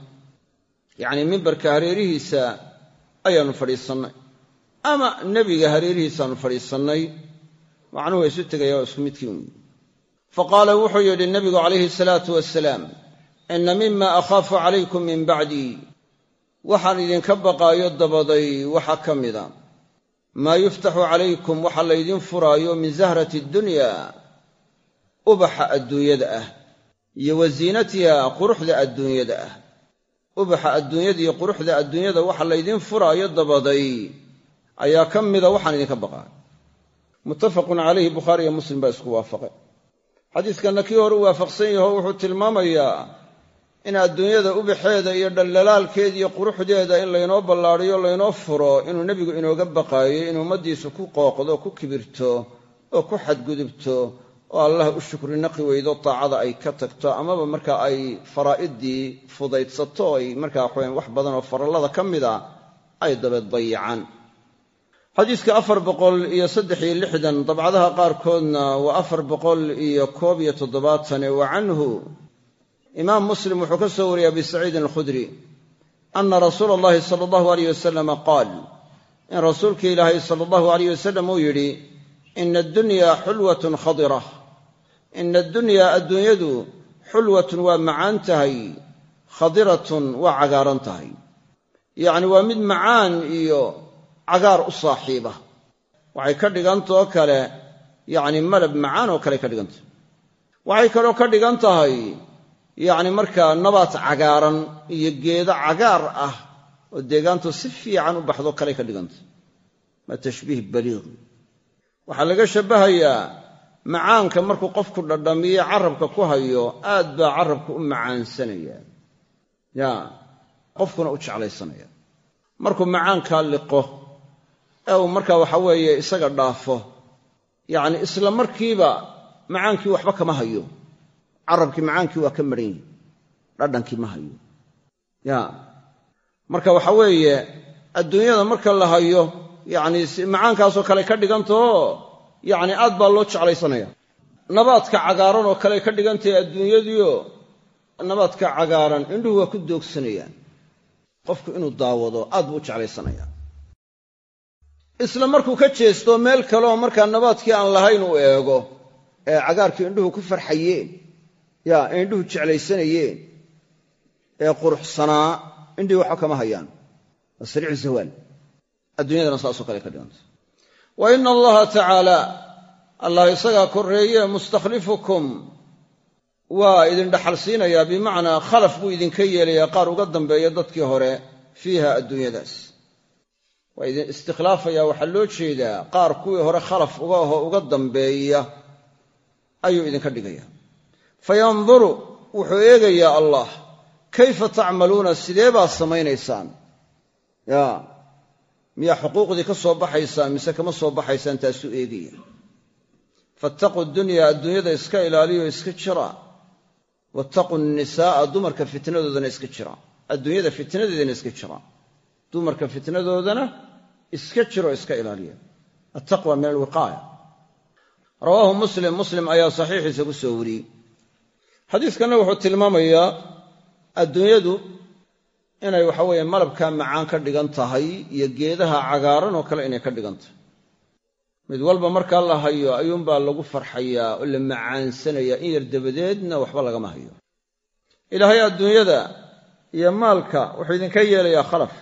Yacnii mimbarka hareerihiisa ayaannu fadhiisannay. Ama nebiga hareerihiisaannu fadhiisannay. Macnuhu waa isu tegaya isku midkii faqaala wuxuu yidhi nebigu calayhi salaatu wasalaam inna mima akhaafu calaykum min bacdii waxaan idinka baqaayo dabaday waxaa ka mida maa yuftaxu calaykum waxa laydin furaayo min zahrati addunya ubaxa adduunyada ah iyo wa ziinatiha quruxda adduunyada ah ubaxa adduunyada iyo quruxda adduunyada waxa laydin furaayo dabaday ayaa ka mida waxaan idinka baqaayo muttafaqun calayhi bukhaari muslim baa isku waafaqay xadiiskanna kii hore u waafaqsan yaho wuxuu tilmaamayaa in adduunyada ubaxeeda iyo dhaldhalaalkeeda iyo quruxdeeda in laynoo ballaadhiyo laynoo furo inuu nebigu inooga baqaayo in ummaddiisu ku qooqdo ku kibirto oo ku xadgudubto oo allah u shukri naqi weydo taacada ay ka tagto amaba marka ay faraa'idii fudaydsato ay markaa wax badan oo farallada ka mida ay dabeed dayacaan xadiiska afar boqol iyo saddex iyo lixdan dabcadaha qaarkoodna waa afar boqol iyo koob iyo toddobaatane wa canhu. Imaam muslim wuxuu ka soo wariyey abi saciidin alkhudri ana rasuula allahi sala allahu alayh wasalama qaal in rasuulka ilaahay sala allahu alayh wasalam uu yidhi ina addunyaa xulwatun khadira. Ina addunyaa adduunyadu xulwatun waa macaan tahay khadiratun waa cagaaran tahay. Yacni waa mid macaan iyo cagaar u saaxiiba. Waxay ka dhigantao kale yacni malab macaan oo kale ka dhigantahay waxay kaloo ka dhigan tahay yacni markaa nabaat cagaaran iyo geedo cagaar ah oo deegaantu si fiican u baxdo kaley ka dhigantah waa tashbiih baliiq. Waxaa laga shabbahayaa macaanka markuu qofku dhadhamiye carabka ku hayo aad baa carabka u macaansanaya. Ya qofkuna u jeclaysanaya markuu macaankaa liqo ee uu markaa waxa weeye isaga dhaafo. Yacni isla markiiba macaankii waxba kama hayo. Carabkii macaankii waa ka maran yihi dhadhankii ma hayo. Ya. Marka waxa weeye adduunyada marka la hayo yacni macaankaasoo kale ka dhigantaho yacni aad baa loo jeclaysanaya nabaadka cagaaran oo kale ka dhigantahay adduunyadiio nabaadka cagaaran indhuhu waa ku doogsanayaan. Qofku inuu daawado aad buu u jeclaysanaya isla markuu ka jeesto meel kaleoo markaa nabaadkii aan lahayn uu eego ee cagaarkii indhuhu ku farxayeen ee indhuhu jeclaysanayeen ee quruxsanaa indhihii waxba kama hayaan. Waa sariicu zawaal adduunyadana saasoo kale ka dhiganta wa ina allaha tacaala allah isagaa korreeye mustakhlifukum waa idin dhaxal siinayaa bimacnaa khalaf buu idinka yeelayaa qaar uga dambeeya dadkii hore fiiha adduunyadaas waa idin istikhlaafaya waxaa loo jeedaa qaar kuwii hore khalaf uga aho uga dambeeya ayuu idinka dhigaya. Fayanduru wuxuu eegayaa allah kayfa tacmaluuna sidee baad samaynaysaan? Ya miyaa xuquuqdii ka soo baxaysaan mise kama soo baxaysaan taasuu eegaya. Fattaquu dunyaa adduunyada iska ilaaliyo iska jira. Wattaquu nisaa'a dumarka fitnadoodana iska jira. Adduunyada fitnadeedana iska jira. Dumarka fitnadoodana iska jiro iska ilaaliya. Attaqwa min alwiqaaya. Rawaahu muslim. Muslim ayaa saxiixiisa ku soo wariyey. Xadiiskanna wuxuu tilmaamayaa adduunyadu inay waxa weeye malabkaa macaan ka dhigan tahay iyo geedaha cagaaran oo kale inay ka dhigan tahay. Mid walba markaa la hayo ayuunbaa lagu farxayaa oo la macaansanayaa in yar dabadeedna waxba lagama hayo. Ilaahay adduunyada iyo maalka wuxuu idinka yeelayaa khalaf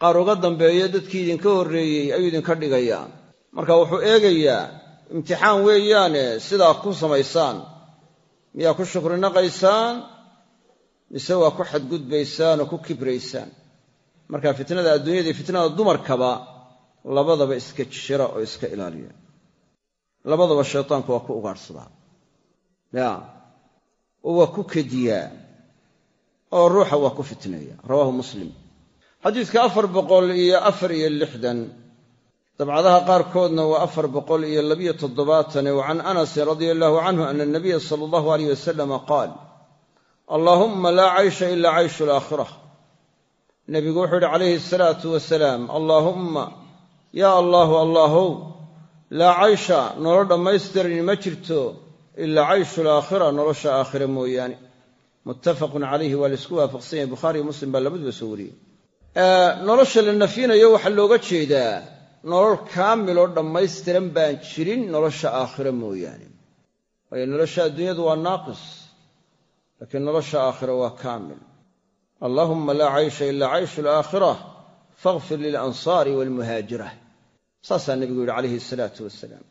qaar uga dambeeya dadkii idinka horreeyey ayuu idinka dhigayaa. Marka wuxuu eegayaa imtixaan weeyaane sidaa ku samaysaan. Miyaa ku shukrinaqaysaan? Mise waa ku xadgudbaysaan oo ku kibraysaan? Marka fitnada adduunyada iyo fitnada dumarkaba labadaba iska jira oo iska ilaaliya. Labadaba shaytaanku waa ku ugaadhsadaa ya oo waa ku kediyaa oo ruuxa waa ku fitneeya rawaahu muslim xadiidka afar boqol iyo afar iyo lixdan dabcadaha qaarkoodna waa afar boqol iyo labiyo toddobaatane wa can anasin radia allahu canhu ana anabiya sala allahu aleyh wasalama qaal allaahumma laa caysha ila cayshu alaakhira nebigu wuxuu yidhi calayhi asalaatu wasalaam allaahumma yaa allaahu allaahow laa caysha nolol dhammaystirani ma jirto ilaa cayshu alaakhira nolosha aakhire mooyaane. Muttafaqun calayhi waa la isku waafaqsan yahay bukhaariyo muslim baa labaduba soo wariyey nolosha la nafyinayo waxaa looga jeedaa nolol kaamiloo dhammaystiran baan jirin nolosha aakhire mooyaane. Waayo nolosha adduunyadu waa naaqis laakiin nolosha aakhira waa kaamil. Allaahumma laa caysha ilaa cayshu alaakhira fakhfir lilansaari waalmuhaajira saasaa nebigu yidhi calayhi asalaatu wasalaam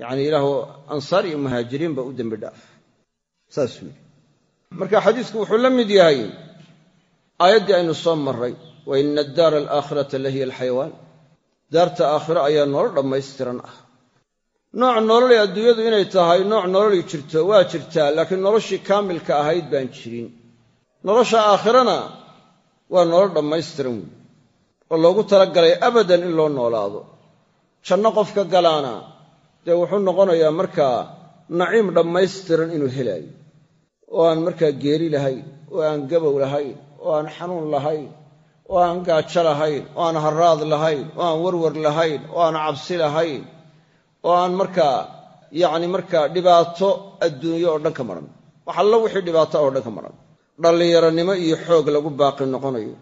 yacnii ilaahu ansaar iyo muhaajiriinba u dembi dhaaf. Saasuu yidhi. Marka xadiisku wuxuu la mid yahay aayaddii aynu soo marray wa ina addaara alaakhirata la hiya alxayawaan. Daarta aakhiro ayaa nolol dhammaystiran ah. Nooc nololay adduunyadu inay tahay nooc nololay jirto waa jirtaa laakiin noloshii kaamilka ahayd baan jirin. Nolosha aakhirana waa nolol dhammaystiran weyi oo loogu talagalay abadan in loo noolaado. Janno qofka galaana dee wuxuu noqonayaa markaa naciim dhammaystiran inuu helaayo oo aan markaa geeri lahayn oo aan gabow lahayn oo aan xanuun lahayn oo aan gaajo lahayn oo aan haraad lahayn oo aan warwar lahayn oo aan cabsi lahayn oo aan markaa yacni markaa dhibaato adduunyo oo dhan ka maran. Wax allo wixii dhibaato oo dhan ka maran. Dhallinyaronimo iyo xoog lagu baaqi noqonayo.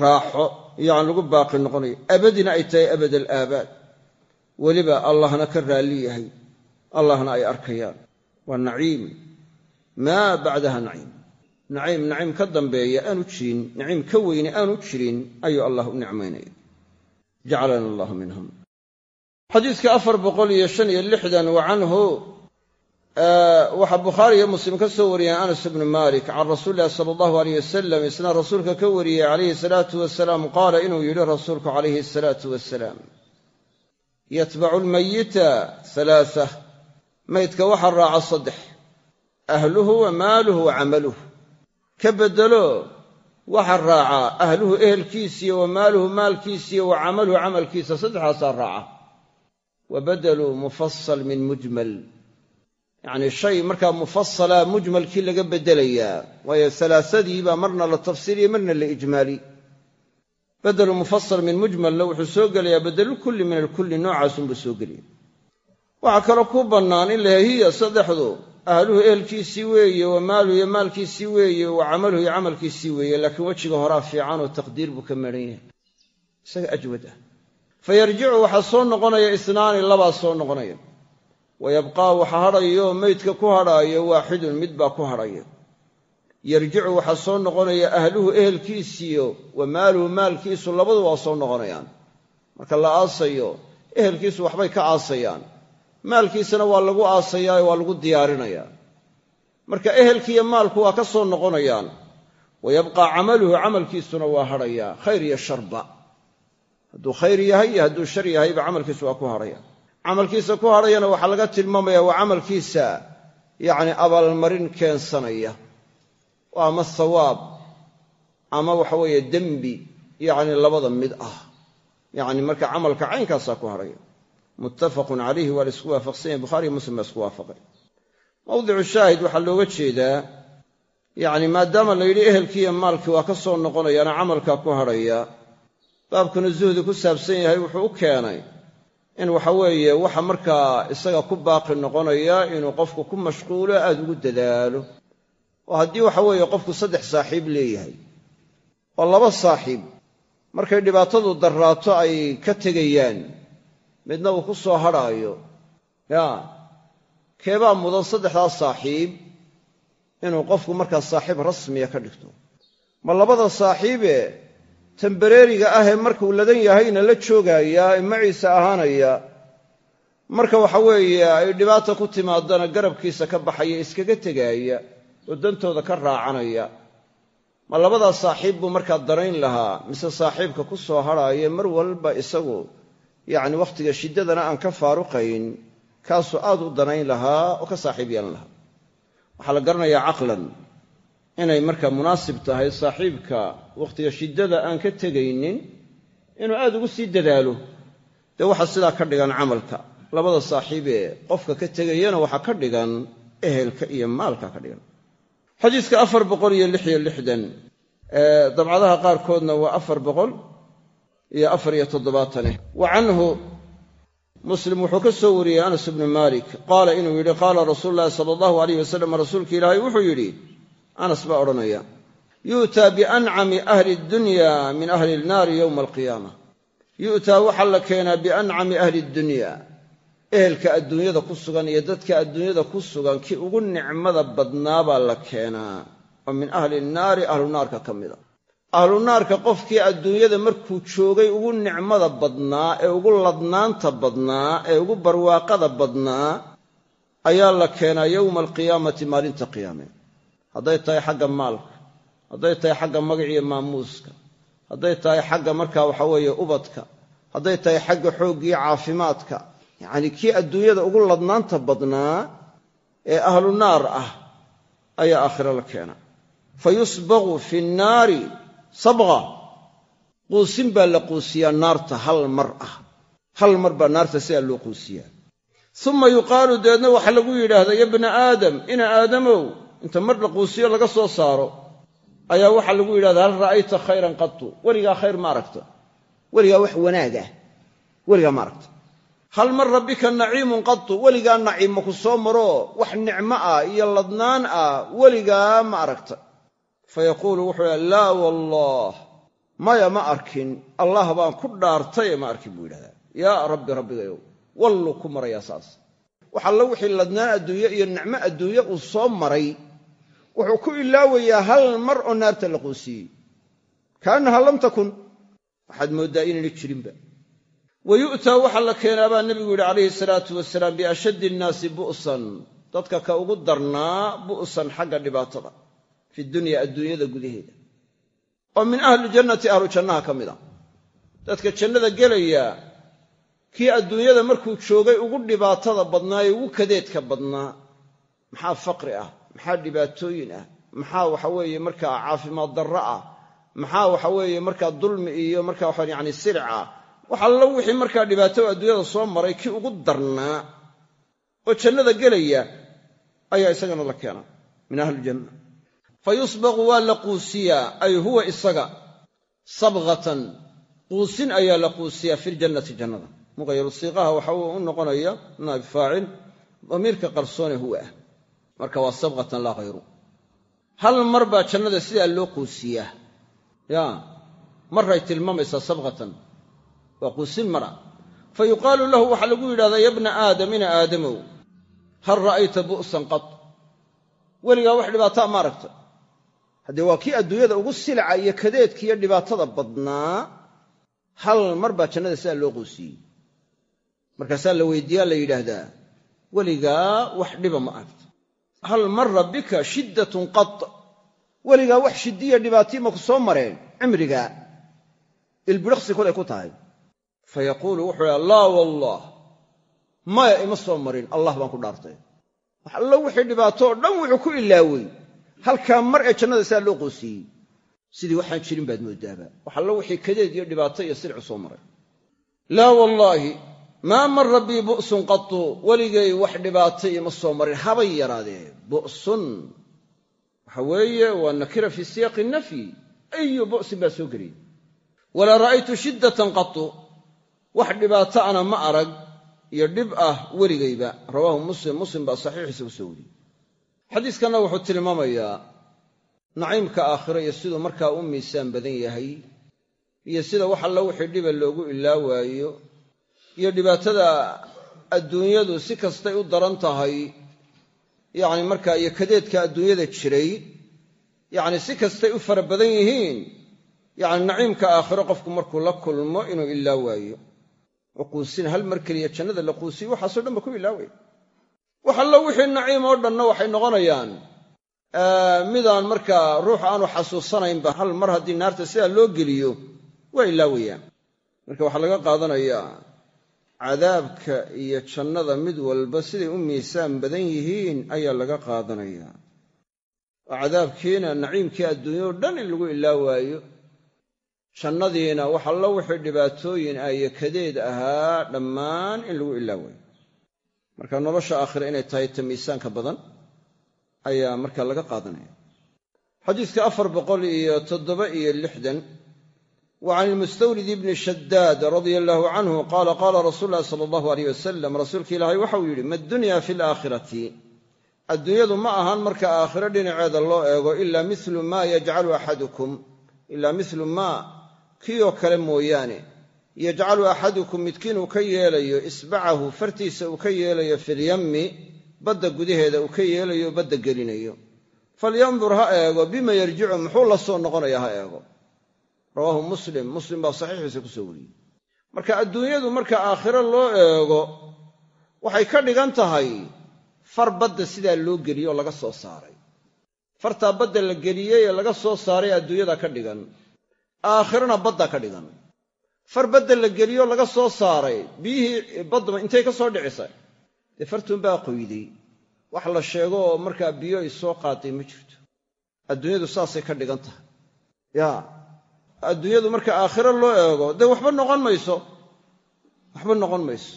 Raaxo yacni lagu baaqi noqonayo. Abadina ay tahay abad alaabaad weliba allahna ka raalli yahay. Allahna ay arkayaan. Waa naciim. Maa bacdaha naciim naciim naciim ka dambeeya aanu jirin. Naciim ka weyne aanu jirin ayuu allah u nicmaynaya jacalana allahu minhum. Xadiidka afar boqol iyo shan iyo lixdan wa canhu waxaa bukhaari iyo muslim ka soo wariyeen anas ibnu malik can rasuuli illahi sala allahu aleyh wasalam isna rasuulka ka wariyey calayhi salaatu wasalaam qaala inuu yidhi rasuulku calayhi asalaatu wasalaam yatbacu lmayita halaaa maydka waxaa raaca saddex ahluhu wa maaluhu wa ka beddelo waxa raacaa ahluhu ehelkiisiyo wa maaluhu maalkiisiyo wa camaluhu camalkiisa saddexdaasaa raaca. Wa badaluu mufasal min mujmal. Yacnii shay markaa mufasala mujmalkii laga beddelayaa waayo salaasadii baa marna la tafsiiriye marna la ijmaali. Badelu mufasal min mujmalna wuxuu soo gelayaa bedelulkulli min alkulli noocaasunbuu soo gelaya waxaa kaloo ku bannaan ahluhu ehelkiisii weeye wa maaluhu iyo maalkiisii weeye wa camaluhu iyo camalkiisii weeye laakiin wejiga horaa fiican oo taqdiir buu ka maran yahay. Isaga ajwad ah. Fa yarjicu waxaa soo noqonaya isnaani labaa soo noqonaya. Wa yabqaa waxa hadhayo meydka ku hadhaayo waaxidun mid baa ku hadhaya. Yarjicu waxaa soo noqonaya ahluhu ehelkiisiyo wa maaluhu maalkiisu labadu waa soo noqonayaan. Marka la aasayo ehelkiisu waxbay ka aasayaan maalkiisana waa lagu aasayaa waa lagu diyaarinayaa. Marka ehelkiiyo maalku waa ka soo noqonayaan wa yabqaa camaluhu camalkiisuna waa hadhayaa khayr iyo sharba. Hadduu khayr yahay iyo hadduu shar yahayba camalkiisu waa ku hadhaya camalkiisa ku hadhayana waxaa laga tilmaamaya waa camalkiisa yacni abaalmarin keensanaya. Oo ama thawaab ama waxa weeye dembi yacni labada mid ah. Yacni marka camalka caynkaasaa ku hadhaya muttafaqun calayhi waa la isku waafaqsan yahy bukhariiyo muslim baa isku waafaqay. Mawdicu shaahid waxaa looga jeedaa yacni maadaama la yidhi ehelkiiyo maalkii waa ka soo noqonayaana camalkaa ku hadhaya baabkuna zuhdi ku saabsan yahay wuxuu u keenay in waxa weeye waxa markaa isaga ku baaqi noqonaya inuu qofku ku mashquulo aada ugu dadaalo. Oo haddii waxa weeye qofku saddex saaxiib leeyahay. Oo laba saaxiib. Markay dhibaatadu darraato ay ka tegayaan midna uu ku soo hadhaayo. Yaa keebaa mudan saddexdaas saaxiib inuu qofku markaa saaxiib rasmiya ka dhigto. Ma labada saaxiibee tambareeriga ahee markuu ladan yahayna la joogayaa ee maciisa ahaanaya marka waxa weeye ay dhibaata ku timaadana garabkiisa ka baxaya iskaga tegaaya oo dantooda ka raacanaya. Ma labadaa saaxiib buu markaa darayn lahaa mise saaxiibka ku soo hadhaaye mar walba isagu yacni wakhtiga shiddadana aan ka faaruqayn kaasuu aad u danayn lahaa oo ka saaxiib yeelan lahaa. Waxaa la garanayaa caqlan inay markaa munaasib tahay saaxiibka wakhtiga shiddada aan ka tegaynin inuu aad ugu sii dadaalo. Dee waxaa sidaa ka dhigan camalka. Labada saaxiibee qofka ka tegayana waxaa ka dhigan ehelka iyo maalka ka dhigan. Xadiiska afar boqol iyo lix iyo lixdan dabcadaha qaarkoodna waa afar boqol iyo afar iyo toddobaataneh wa canhu muslim wuxuu ka soo wariyey anas ibnu malik qaala inuu yidhi qaala rasuulu llahi sala allahu alayh wasalam rasuulka ilaahay wuxuu yidhi anas baa odhanaya yu'taa biancami ahli dunya min ahli ilnaari yowma alqiyaama yu'taa waxaa la keenaa biancami ahli dunya ehelka adduunyada ku sugan iyo dadka adduunyada ku sugan kii ugu nicmada badnaa baa la keenaa. Oo min ahli nnaari ahlu naarka ka mida ahlu naarka qofkii adduunyada markuu joogay ugu nicmada badnaa ee ugu ladnaanta badnaa ee ugu barwaaqada badnaa ayaa la keenaa yowma alqiyaamati maalinta qiyaame. Hadday tahay xagga maalka hadday tahay xagga magaciyo maamuuska hadday tahay xagga markaa waxa weeye ubadka hadday tahay xagga xooggiyo caafimaadka. Yacnii kii adduunyada ugu ladnaanta badnaa ee ahlu naar ah ayaa aakhiro la keenaa. Fa yusbaqu fi nnaari sabqa quusin baa la quusiyaa naarta hal mar ah. Hal mar baa naarta sidaa loo quusiyaa. Uma yuqaalu dabeedna waxaa lagu yidhaahdaa ya bna aadam ina aadamow inta mar la quusiyo laga soo saaro. Ayaa waxaa lagu yidhahdaa hal ra'ayta khayran qatu weligaa khayr ma aragta weligaa wax wanaagah weligaa ma aragta hal marra bika naciimun qatu weligaa naciim ma ku soo maroo wax nicmo ah iyo ladnaan ah. Weligaa ma aragta fa yaquulu wuxuu idhaha laa wallah maya ma arkin. Allah baan ku dhaartaye ma arkin buu yidhahdaa. Yaa rabbi rabbigayow walluu ku marayaa saas. Wax alla wixii ladnaan adduunye iyo nicmo adduunye uu soo maray wuxuu ku ilaawayaa hal mar oo naarta la quusiiyey kaannaha lam takun. Waxaad mooddaa inayna jirinba. Wa yu'taa waxaa la keenaa baa nebigu yidhi calayhi salaatu wasalaam biashaddi innaasi bu'san. Dadka ka ugu darnaa bu'san xagga dhibaatada fi dunya adduunyada gudaheeda. Oo min ahli jannati ahlu jannaha ka mid a dadka jannada gelaya kii adduunyada markuu joogay ugu dhibaatada badnaa ee ugu kadeedka badnaa maxaa faqri ah maxaa dhibaatooyin ah maxaa waxa weeye markaa caafimaad darro ah maxaa waxa weeye markaa dulmi iyo markaa waxa yani silic ah. Wax allo wixii markaa dhibaato adduunyada soo maray kii ugu darnaa oo jannada gelaya ayaa isagana la keenaa min ahlijanna fa yusbaqu waa la quusiyaa ay huwa isaga. Sabqatan quusin ayaa la quusiyaa fi ljannati jannada. Muqayaru siiqaha waxa uu u noqonaya naab faacil damiirka qarsoone huwa ah. Marka waa sabqatan laa hayru hal mar baa jannada sidaa loo quusiyaa? Ya maray tilmaamaysaa sabqatan waa quusin mara. Fa yuqaalu lahu waxaa lagu yidhahdaa ya bna aadam ina aadamow hal ra'ayta bu'san qad weligaa wax dhibaataa ma aragta haddee waa kii adduunyada ugu silaca iyo kadeedkiiyo dhibaatada badnaa hal mar baa jannada sidaa loo quusiyey. Markaasaa la weydiiyaa la yidhaahdaa weligaa wax dhiba ma aragta hal marra bika shiddatun qad weligaa wax shiddiya dhibaatii ma ku soo mareen cimrigaa ilbidhaqsi kolay ku tahay. Fa yaquulu wuxuu idhaa laa wallah maya ima soo marin. Allah baan ku dhaartay. Wax allo wixii dhibaato oo dhan wuxuu ku ilaawey halkaa mar ee jannada sidaa loo qoosiiyey sidii waxaan jirin baad moodaaba. Wax allo wixii kadeed iyo dhibaato iyo silcu soo maray. Laa wallaahi maa marra bii bu'sun qatu weligay wax dhibaato ima soo marin. Habay yaraadee bu'sun. Waxa weeye waa nakira fii siyaaqi nafyi ayu bu'sin baa soo geliyay walaa ra'aytu shiddatan qatu wax dhibaato ana ma arag iyo dhib ah weligayba rawaahu muslim muslim baa saxiixiisa ku soo wariyey xadiiskanna wuxuu tilmaamayaa naciimka aakhiro iyo siduu markaa u miisaan badan yahay iyo sida wax alla wixii dhiba loogu ilaawaayo iyo dhibaatada adduunyadu si kastay u daran tahay yacni markaa iyo kadeedka adduunyada jiray yacni si kastay u fara badan yihiin yacni naciimka aakhiro qofku markuu la kulmo inuu ilaawaayo. Oo quusin hal mar keliya jannada la quusiyo waxaasoo dhan ba ku ilaawaya wax allo wixii naciim oo dhanna waxay noqonayaan. Midaan markaa ruux aanu xasuusanaynba hal mar haddii naarta sidaa loo geliyo waa ilaawayaan marka waxaa laga qaadanayaa cadaabka iyo jannada mid walba siday u miisaan badan yihiin ayaa laga qaadanayaa oo cadaabkiina naciimkii adduunyao dhan in lagu ilaawaayo jannadiina wax allo wixii dhibaatooyin iyo kadeed ahaa dhammaan in lagu ilaawayo marka nolosha aakhira inay tahay ta miisaanka badan ayaa marka laga qaadanaya. Xadiiska afar boqol iyo toddoba iyo lixdan wa can ilmustawrid ibni shaddaad radia allahu canhu qaala qaala rasuulu llahi sala allahu aleyh wasalam rasuulka ilaahay waxau yidhi ma dunya fi alaakhirati adduunyadu ma ahan marka aakhiro dhinaceeda loo eego ilaa milu maa yajcalu axadukum ilaa milu maa kii oo kale mooyaane yajcalu axadukum midkiin uu ka yeelayo isbacahu fartiisa uu ka yeelayo filyammi badda gudaheeda uu ka yeelayo badda gelinayo. Falyandur ha eego bima yarjicu muxuu la soo noqonaya ha eego. Rawaahu muslim muslim baa saxiixiisa ku soo wariyey. Marka adduunyadu marka aakhiro loo eego waxay ka dhigan tahay far badda sidaa loo geliyey oo laga soo saaray. Fartaa badda la geliyey ee laga soo saaray adduunyada ka dhigan. Aakhirana badda ka dhigan far badda la geliyoo laga soo saaray biyihii badduba intay ka soo dhicisay. Dee fartuunbaa qoyday. Wax la sheego oo markaa biyo ay soo qaaday ma jirto. Adduunyadu saasay ka dhigan tahay. Yaa adduunyadu marka aakhiro loo eego dee waxba noqon mayso. Waxba noqon mayso.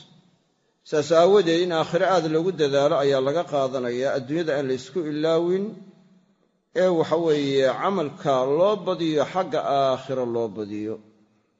Saas aawadeed in aakhiro aad loogu dadaalo ayaa laga qaadanayaa adduunyada aan la ysku ilaawin ee waxa weeye camalka loo badiyo xagga aakhiro loo badiyo